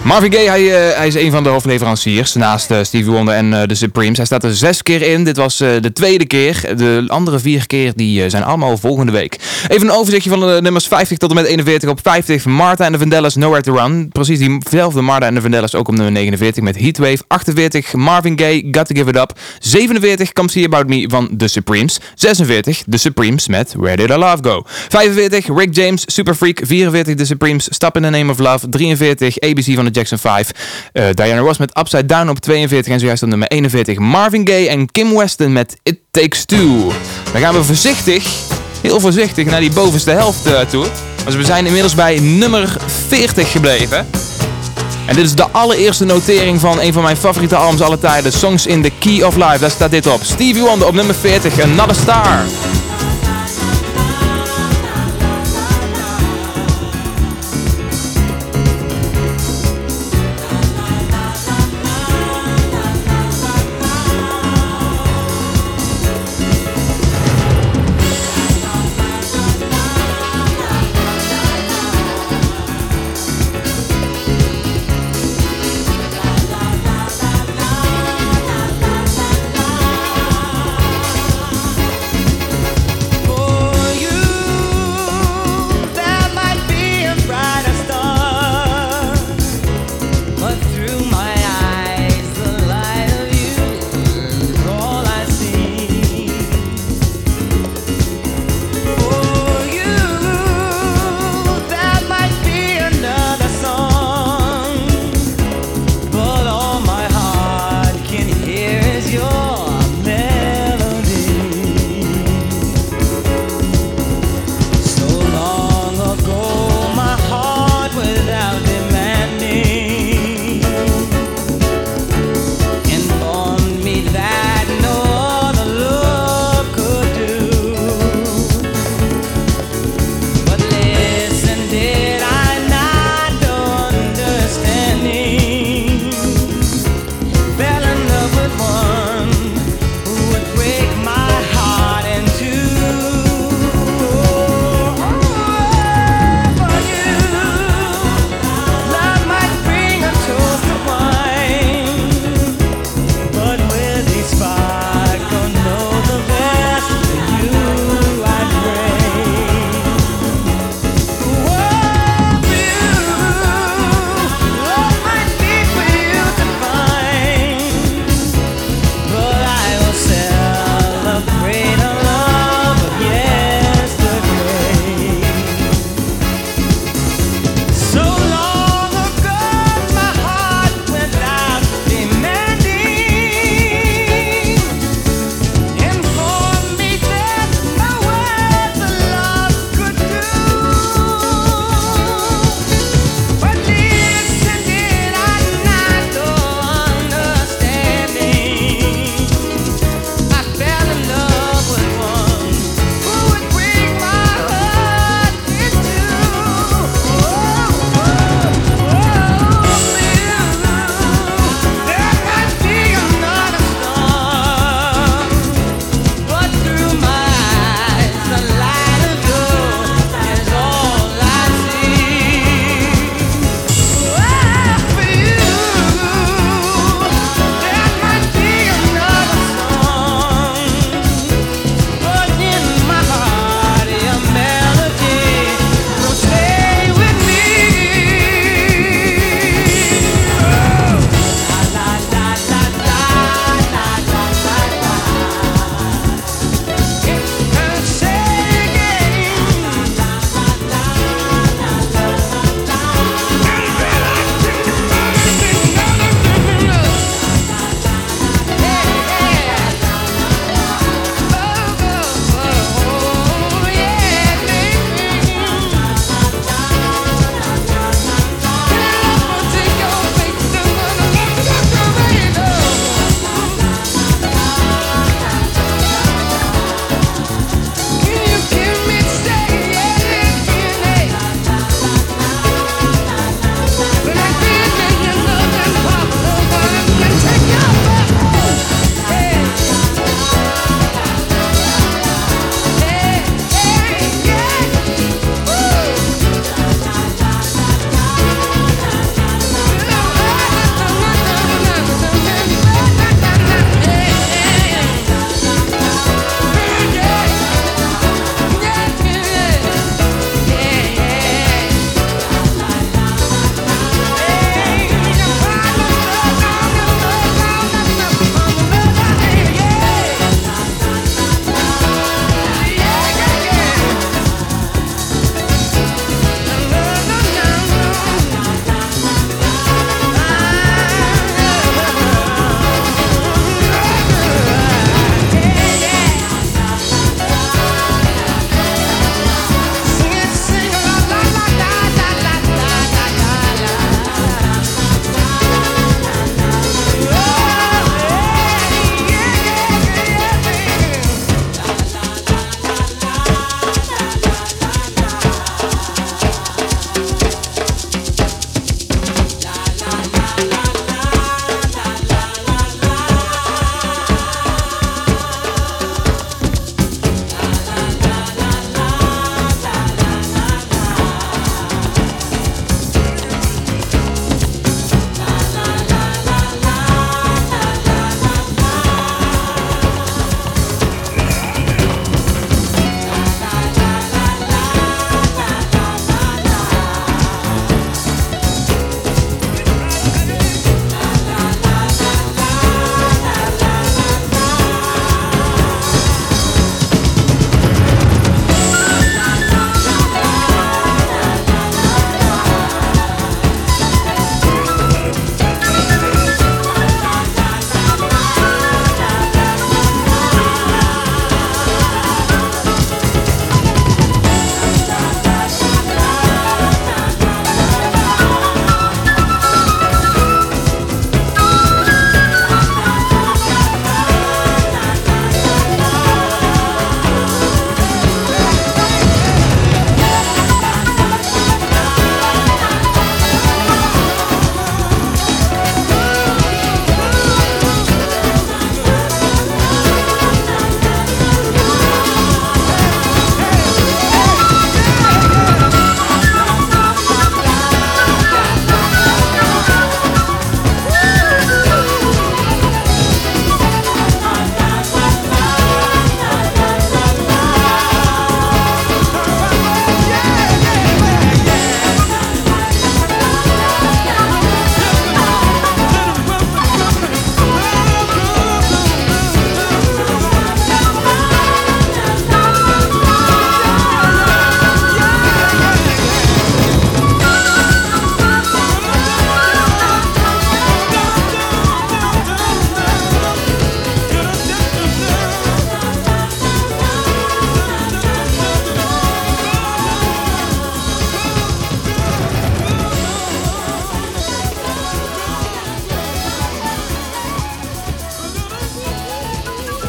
Marvin Gaye, hij, eh, hij is een van de hoofdleveranciers naast eh, Stevie Wonder en eh, de Supremes. Hij staat er zes keer in. Dit was de tweede keer. De andere vier keer die, zijn allemaal volgende week. Even een overzichtje van de nummers 50 tot en met 41. Op 50 Martha en de Vandellas, Nowhere to Run. Precies diezelfde Martha en de Vandellas ook op nummer 49 met Heatwave. 48 Marvin Gaye, Got to Give It Up. 47 Come See About Me van The Supremes. 46 The Supremes met Where Did Our Love Go. 45 Rick James, Super Freak. 44 The Supremes, Stop in the Name of Love. 43 ABC van de Jackson 5. Eh, Diana Ross met Upside Down op 42 en zojuist op nummer 41 Marvin Gaye en Kim Weston met It Takes Two. Dan gaan we voorzichtig, heel voorzichtig naar die bovenste helft eh, toe. Dus we zijn inmiddels bij nummer 40 gebleven. En dit is de allereerste notering van een van mijn favoriete albums alle tijden. Songs in the Key of Life. Daar staat dit op. Stevie Wonder op nummer 40. Another Star.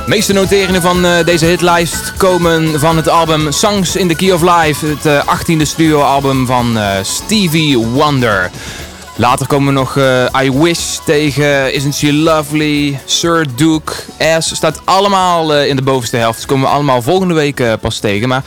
Meeste noteringen van eh, deze hitlijst komen van het album Songs in the Key of Life, het eh, 18e studioalbum van eh, Stevie Wonder. Later komen we nog eh, I Wish tegen Isn't She Lovely, Sir Duke, S. Staat allemaal eh, in de bovenste helft. Dus komen we allemaal volgende week eh, pas tegen. Maar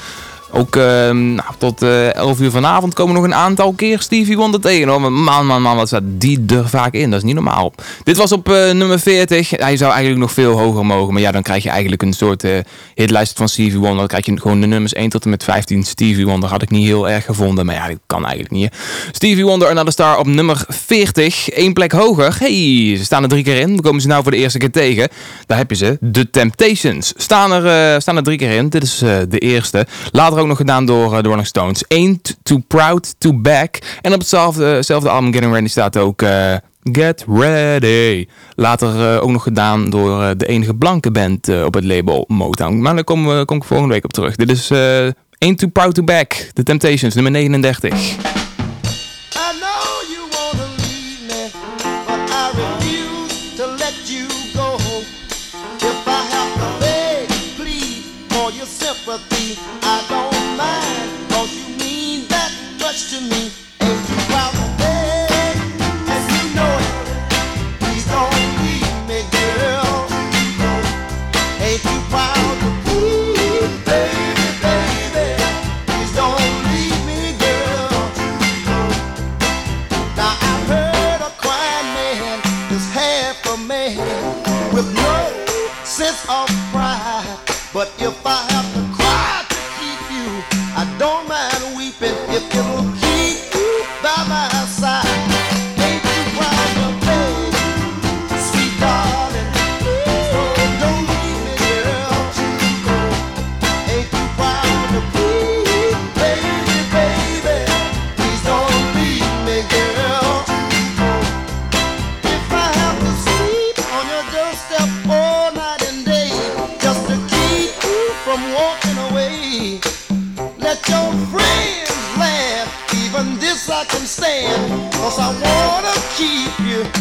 ook eh, nou, tot eh 11 uur vanavond komen nog een aantal keer Stevie Wonder tegen. Man, man, man, wat staat die er vaak in? Dat is niet normaal. Dit was op eh, nummer 40. Hij zou eigenlijk nog veel hoger mogen. Maar ja, dan krijg je eigenlijk een soort eh, hitlijst van Stevie Wonder. Dan krijg je gewoon de nummers 1 tot en met 15 Stevie Wonder. Had ik niet heel erg gevonden. Maar ja, dat kan eigenlijk niet. Stevie Wonder, Another Star op nummer 40. Eén plek hoger. Hey, ze staan er drie keer in. Dan komen ze nou voor de eerste keer tegen. Daar heb je ze. The Temptations. Staan er, eh, staan er drie keer in. Dit is eh, de eerste. Later ook nog gedaan door eh, de Rolling Stones. Ain't Too Proud To Back. En op hetzelfde, album Getting Ready staat ook... eh, Get Ready. Later eh, ook nog gedaan door de enige blanke band op het label Motown. Maar daar kom, kom ik volgende week op terug. Dit is Ain't Too Proud To Back. The Temptations, nummer 39. Cause I wanna keep you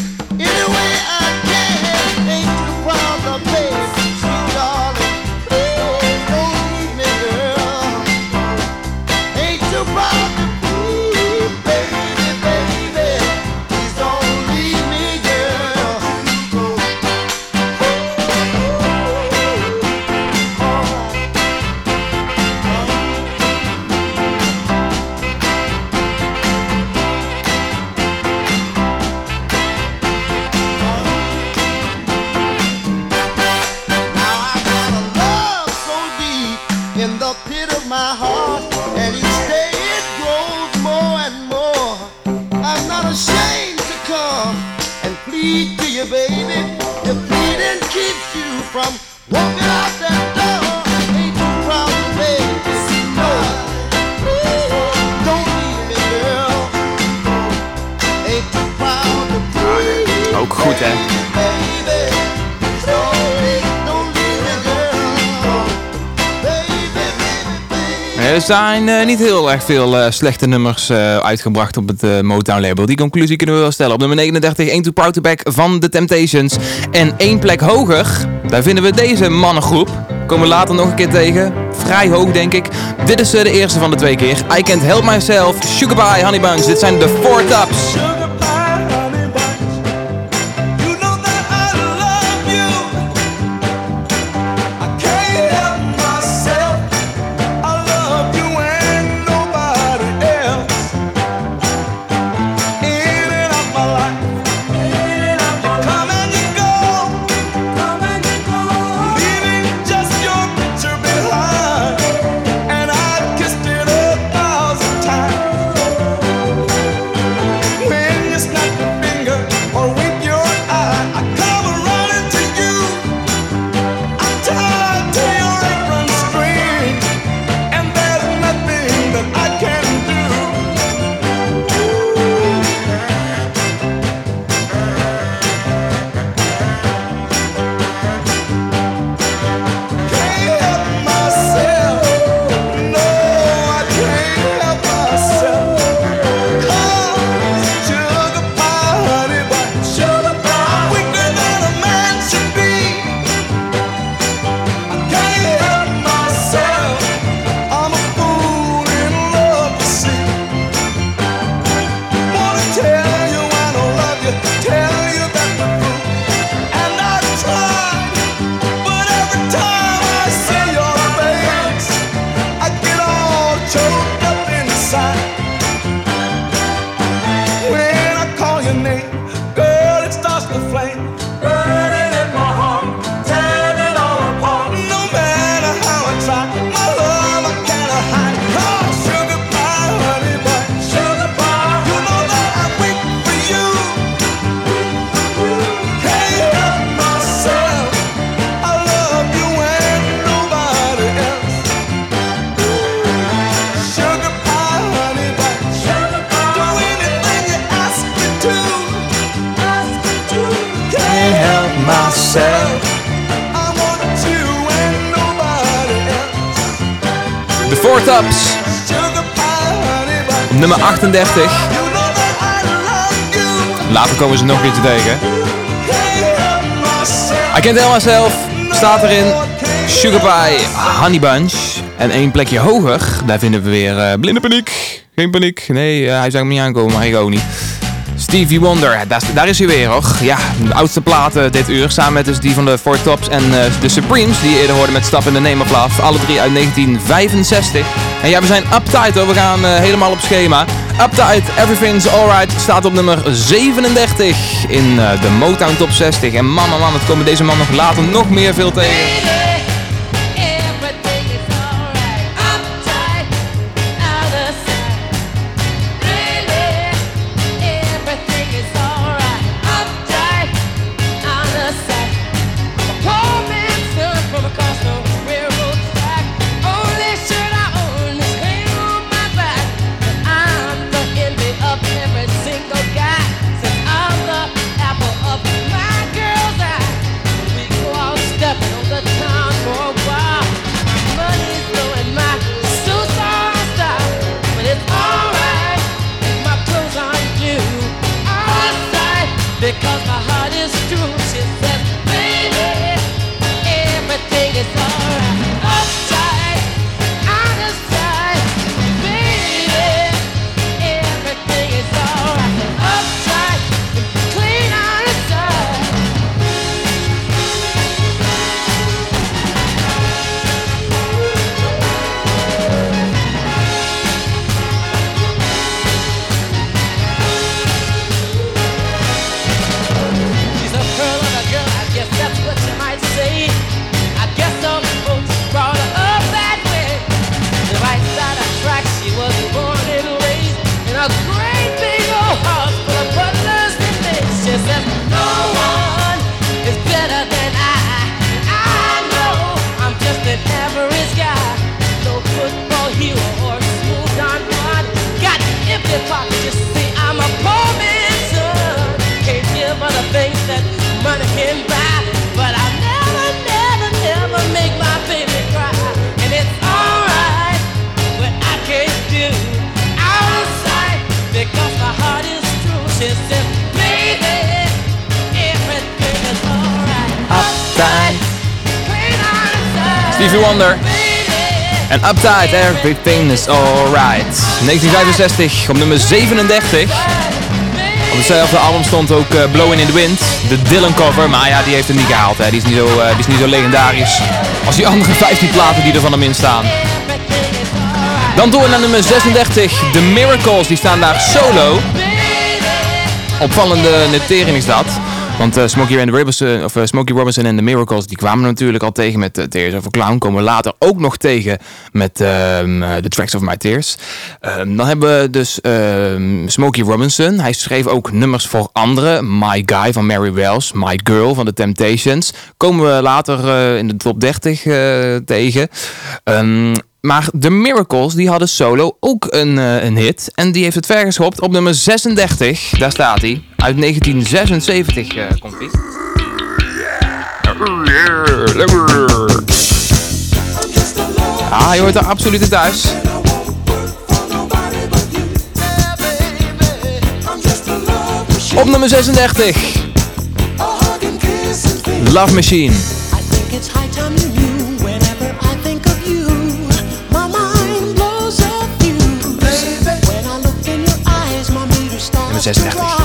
Er zijn eh, niet heel erg veel eh, slechte nummers eh, uitgebracht op het Motown label. Die conclusie kunnen we wel stellen. Op nummer 39, 1 to Proud van The Temptations. En één plek hoger, daar vinden we deze mannengroep. Komen we later nog een keer tegen. Vrij hoog, denk ik. Dit is de eerste van de twee keer. I Can't Help Myself, Sugar Honey Buns. Dit zijn de Four Tops. Keertje tegen. I Can't Help Myself staat erin. Sugar Pie, Honey Bunch. En één plekje hoger, daar vinden we weer eh, Blinde Paniek. Geen paniek. Nee, eh, hij zou hem niet aankomen, maar ik ook niet. Stevie Wonder, daar, daar is hij weer hoor. Ja, de oudste platen dit uur. Samen met dus die van de Four Tops en eh, de Supremes. Die je eerder hoorde met Stap in the Name. Alle drie uit 1965. En ja, we zijn uptight hoor. We gaan eh, helemaal op schema. Uptight, Everything's Alright staat op nummer 37 in eh, de Motown Top 60. En man, man, het komen deze man nog later nog meer veel tegen. Stevie Wonder. En Uptight, Everything is Alright. 1965 op nummer 37. Op hetzelfde album stond ook eh, Blowing in the Wind, de Dylan cover. Maar ja, die heeft het niet gehaald. Hè. Die, is niet zo, eh, die is niet zo legendarisch als die andere 15 platen die er van hem in staan. Dan door naar nummer 36, The Miracles. Die staan daar solo. Opvallende notering is dat. Want eh, Smokey, and Robinson, of, eh, Smokey Robinson en The Miracles die kwamen natuurlijk al tegen met uh, Tears of a Clown. Komen later ook nog tegen met ehm, eh, The Tracks of My Tears. Ehm, dan hebben we dus ehm, Smokey Robinson. Hij schreef ook nummers voor anderen. My Guy van Mary Wells. My Girl van The Temptations. Komen we later eh, in de top 30 eh, tegen. Ehm, maar The Miracles, die hadden solo ook een, eh, een hit. En die heeft het ver geschopt op nummer 36. Daar staat hij. Uit 1976 eh, komt hij. Ah, je hoort er absoluut thuis. Op nummer 36. Love Machine. Says dacht.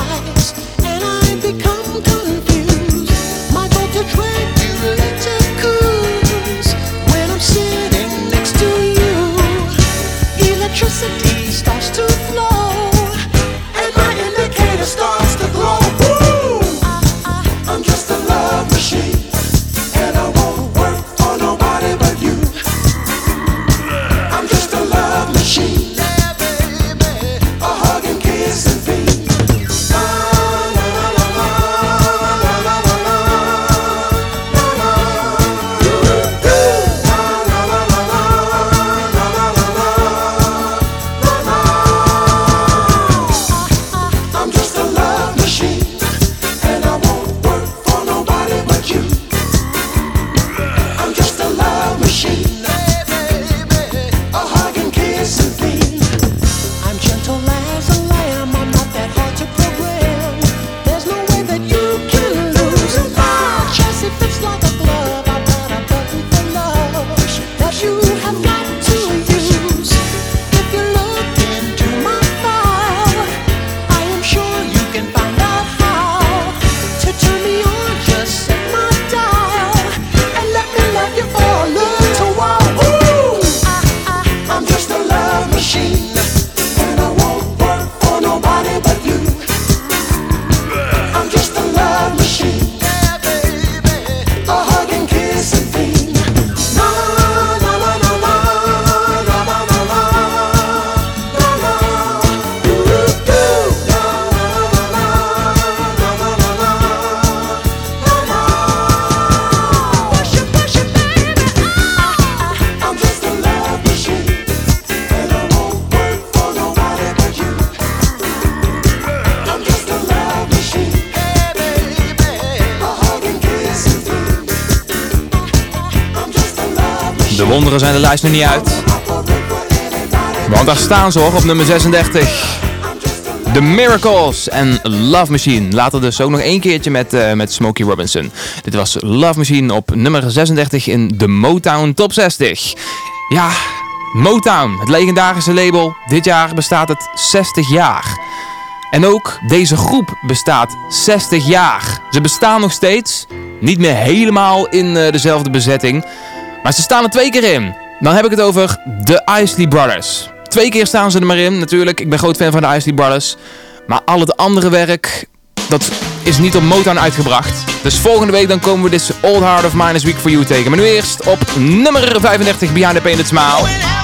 Wonderen zijn de lijst nog niet uit. Want daar staan ze hoor, op nummer 36. The Miracles en Love Machine. Later dus ook nog één keertje met, eh, met Smokey Robinson. Dit was Love Machine op nummer 36 in de Motown Top 60. Ja, Motown, het legendarische label. Dit jaar bestaat het 60 jaar. En ook deze groep bestaat 60 jaar. Ze bestaan nog steeds. Niet meer helemaal in eh, dezelfde bezetting. Maar ze staan er twee keer in. Dan heb ik het over de Isley Brothers. Twee keer staan ze er maar in, natuurlijk. Ik ben groot fan van de Isley Brothers. Maar al het andere werk, dat is niet op Motown uitgebracht. Dus volgende week dan komen we dit Old Heart of Mine Week for You tegen. Maar nu eerst op nummer 35 Behind the Painted Smile.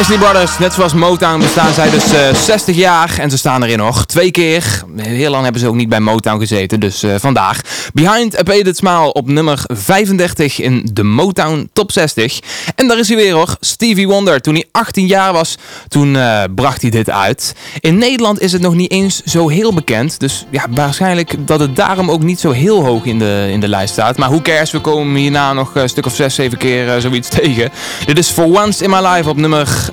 Isley Brothers, net zoals Motown, bestaan zij dus eh, 60 jaar en ze staan erin nog. Twee keer. Heel lang hebben ze ook niet bij Motown gezeten, dus eh, vandaag. Behind a Painted Smile op nummer 35 in de Motown Top 60. En daar is hij weer hoor, Stevie Wonder. Toen hij 18 jaar was, toen eh, bracht hij dit uit. In Nederland is het nog niet eens zo heel bekend, dus ja, waarschijnlijk dat het daarom ook niet zo heel hoog in de, in de lijst staat. Maar hoe cares, we komen hierna nog een stuk of 6, 7 keer eh, zoiets tegen. Dit is For Once in My Life op nummer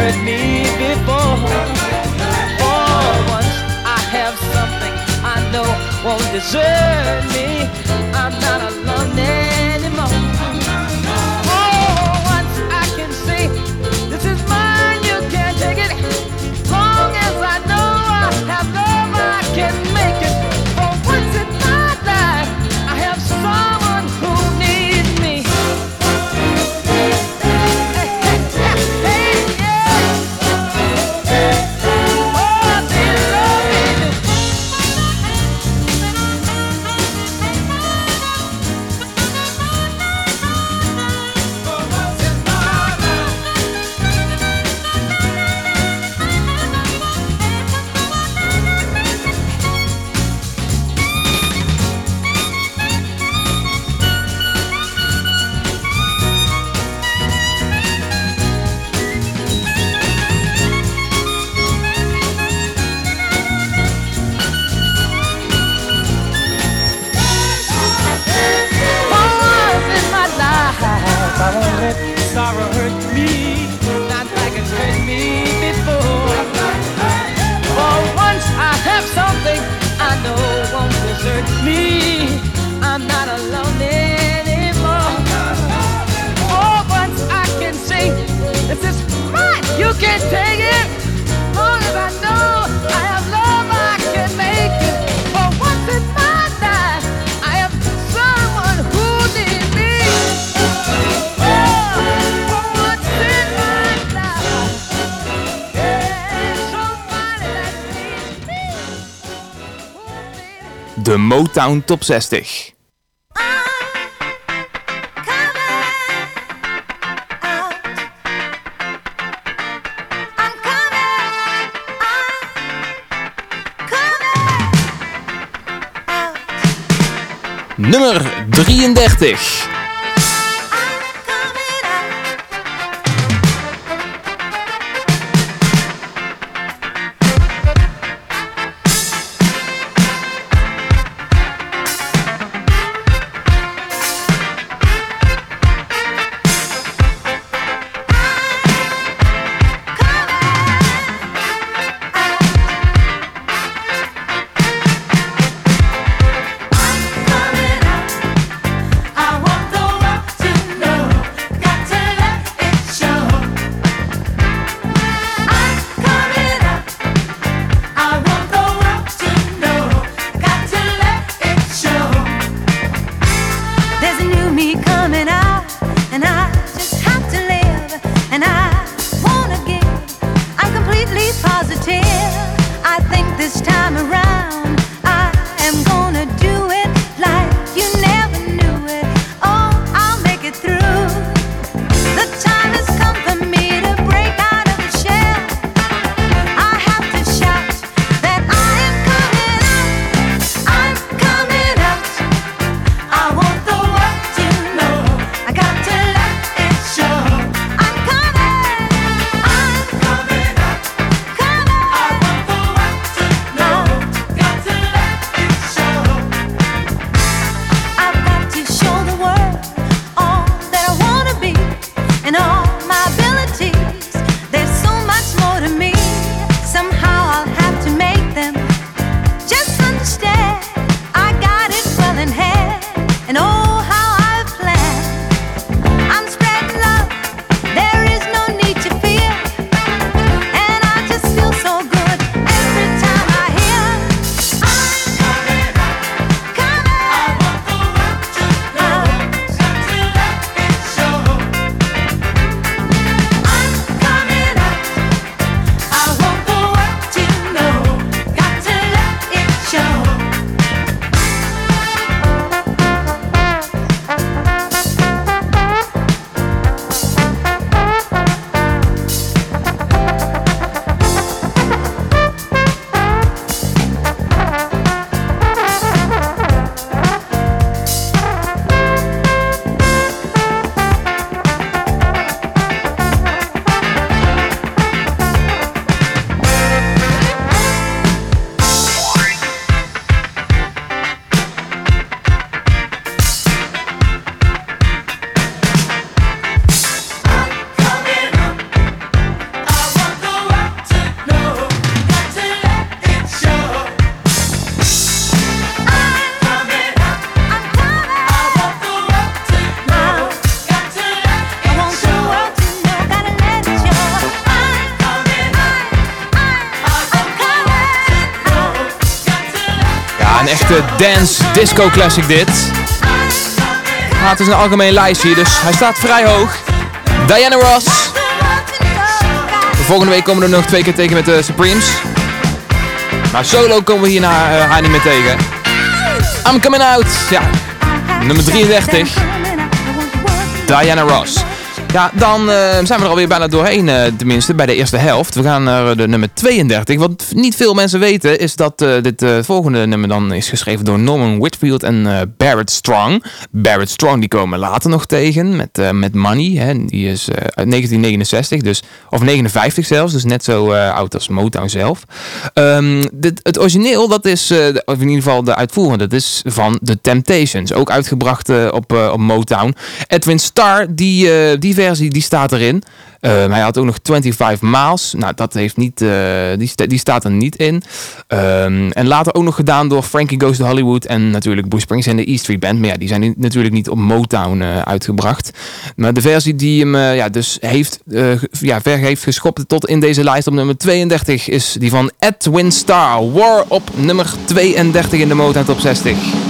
hurt me before. For once, I have something I know won't desert me. I'm not alone anymore. De Motown Top 60. Nummer 33. Dance disco classic dit. Maar het is een algemeen lijstje, dus hij staat vrij hoog. Diana Ross. Volgende week komen we er nog twee keer tegen met de Supremes. Maar solo komen we hierna eh, haar niet meer tegen. I'm coming out. Ja, nummer 33. Diana Ross. Ja, dan eh, zijn we er alweer bijna doorheen, eh, tenminste, bij de eerste helft. We gaan naar de nummer 32. Wat niet veel mensen weten, is dat eh, dit eh, volgende nummer dan is geschreven door Norman Whitfield en eh, Barrett Strong. Barrett Strong, die komen later nog tegen met, eh, met Money. Hè. Die is eh, uit 1969, dus, of 59 zelfs, dus net zo eh, oud als Motown zelf. Ehm, dit, het origineel, dat is, eh, of in ieder geval de uitvoerende, dat is van The Temptations. Ook uitgebracht eh, op, eh, op Motown. Edwin Starr, die, eh, die versie die staat erin. Ehm, hij had ook nog 25 Miles. Nou, dat heeft niet, eh, die, die staat er niet in. Ehm, en later ook nog gedaan door Frankie Goes to Hollywood en natuurlijk Bruce en de E Street Band. Maar ja, die zijn natuurlijk niet op Motown eh, uitgebracht. Maar de versie die hem eh, ja, dus heeft, ja, ver heeft geschopt tot in deze lijst op nummer 32 is die van Edwin Starr. War op nummer 32 in de Motown Top 60.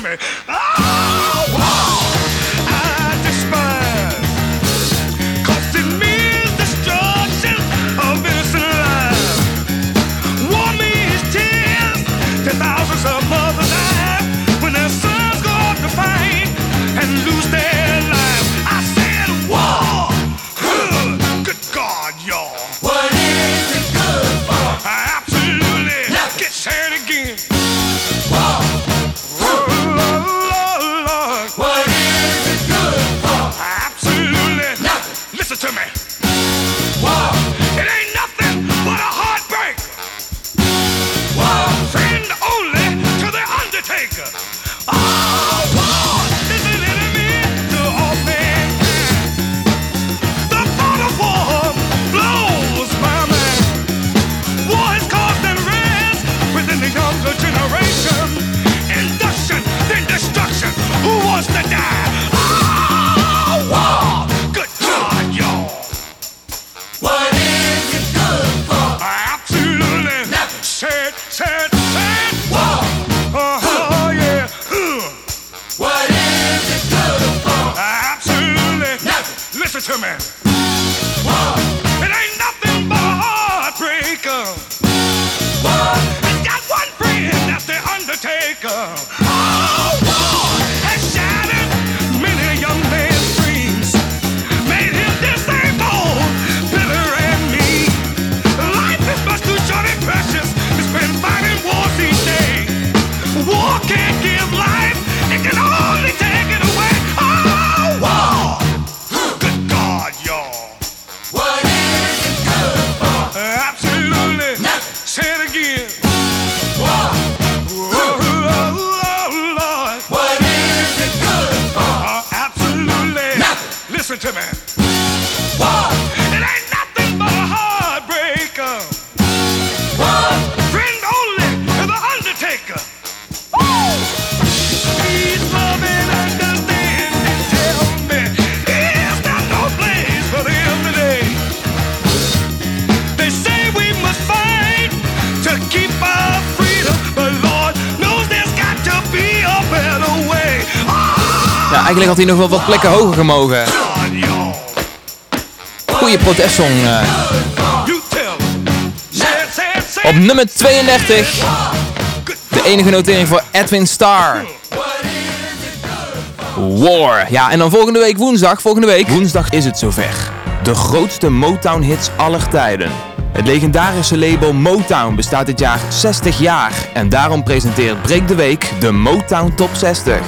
Me. Oh, hij nog wel wat plekken hoger gemogen. Goeie protestsong. eh. Op nummer 32. De enige notering voor Edwin Starr. War. Ja, en dan volgende week woensdag. Volgende week. Woensdag is het zover. De grootste Motown hits aller tijden. Het legendarische label Motown bestaat dit jaar 60 jaar. En daarom presenteert Break the Week de Motown Top 60.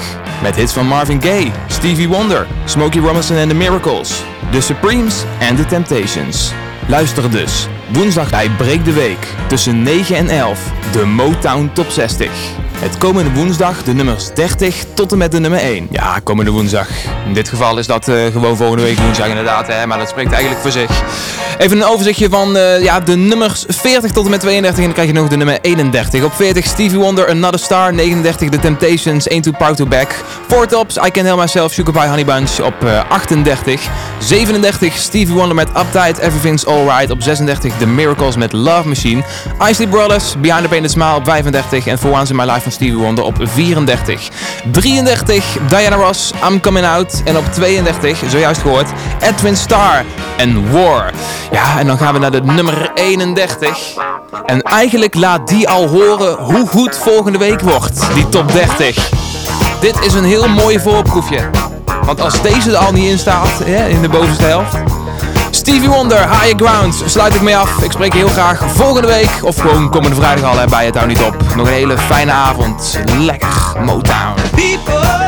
Met hits van Marvin Gaye, Stevie Wonder, Smokey Robinson and the Miracles, The Supremes en The Temptations. Luister dus, woensdag bij Break the Week, tussen 9 en 11, de Motown Top 60. Het komende woensdag de nummers 30 tot en met de nummer 1. Ja, komende woensdag. In dit geval is dat eh, gewoon volgende week woensdag inderdaad, hè, maar dat spreekt eigenlijk voor zich. Even een overzichtje van eh, ja, de nummers 40 tot en met 32 en dan krijg je nog de nummer 31. Op 40 Stevie Wonder, Another Star. 39 The Temptations, Ain't Too Proud to Back. Tops, I Can Help Myself, Sugar Pie Honey Bunch op eh, 38. 37 Stevie Wonder met Uptight, Everything's Alright. Op 36 The Miracles met Love Machine. Isley Brothers, Behind the Painted Smile op 35. En For Once in My Life van Stevie Wonder op 34. 33 Diana Ross, I'm Coming Out. En op 32, zojuist gehoord, Edwin Starr en War. Ja, en dan gaan we naar de nummer 31. En eigenlijk laat die al horen hoe goed volgende week wordt, die top 30. Dit is een heel mooi voorproefje. Want als deze er al niet in staat, in de bovenste helft. Stevie Wonder, Higher Ground, sluit ik mee af. Ik spreek je heel graag volgende week, of gewoon komende vrijdag al hè, bij het Hou Niet Op. Nog een hele fijne avond. Lekker Motown. People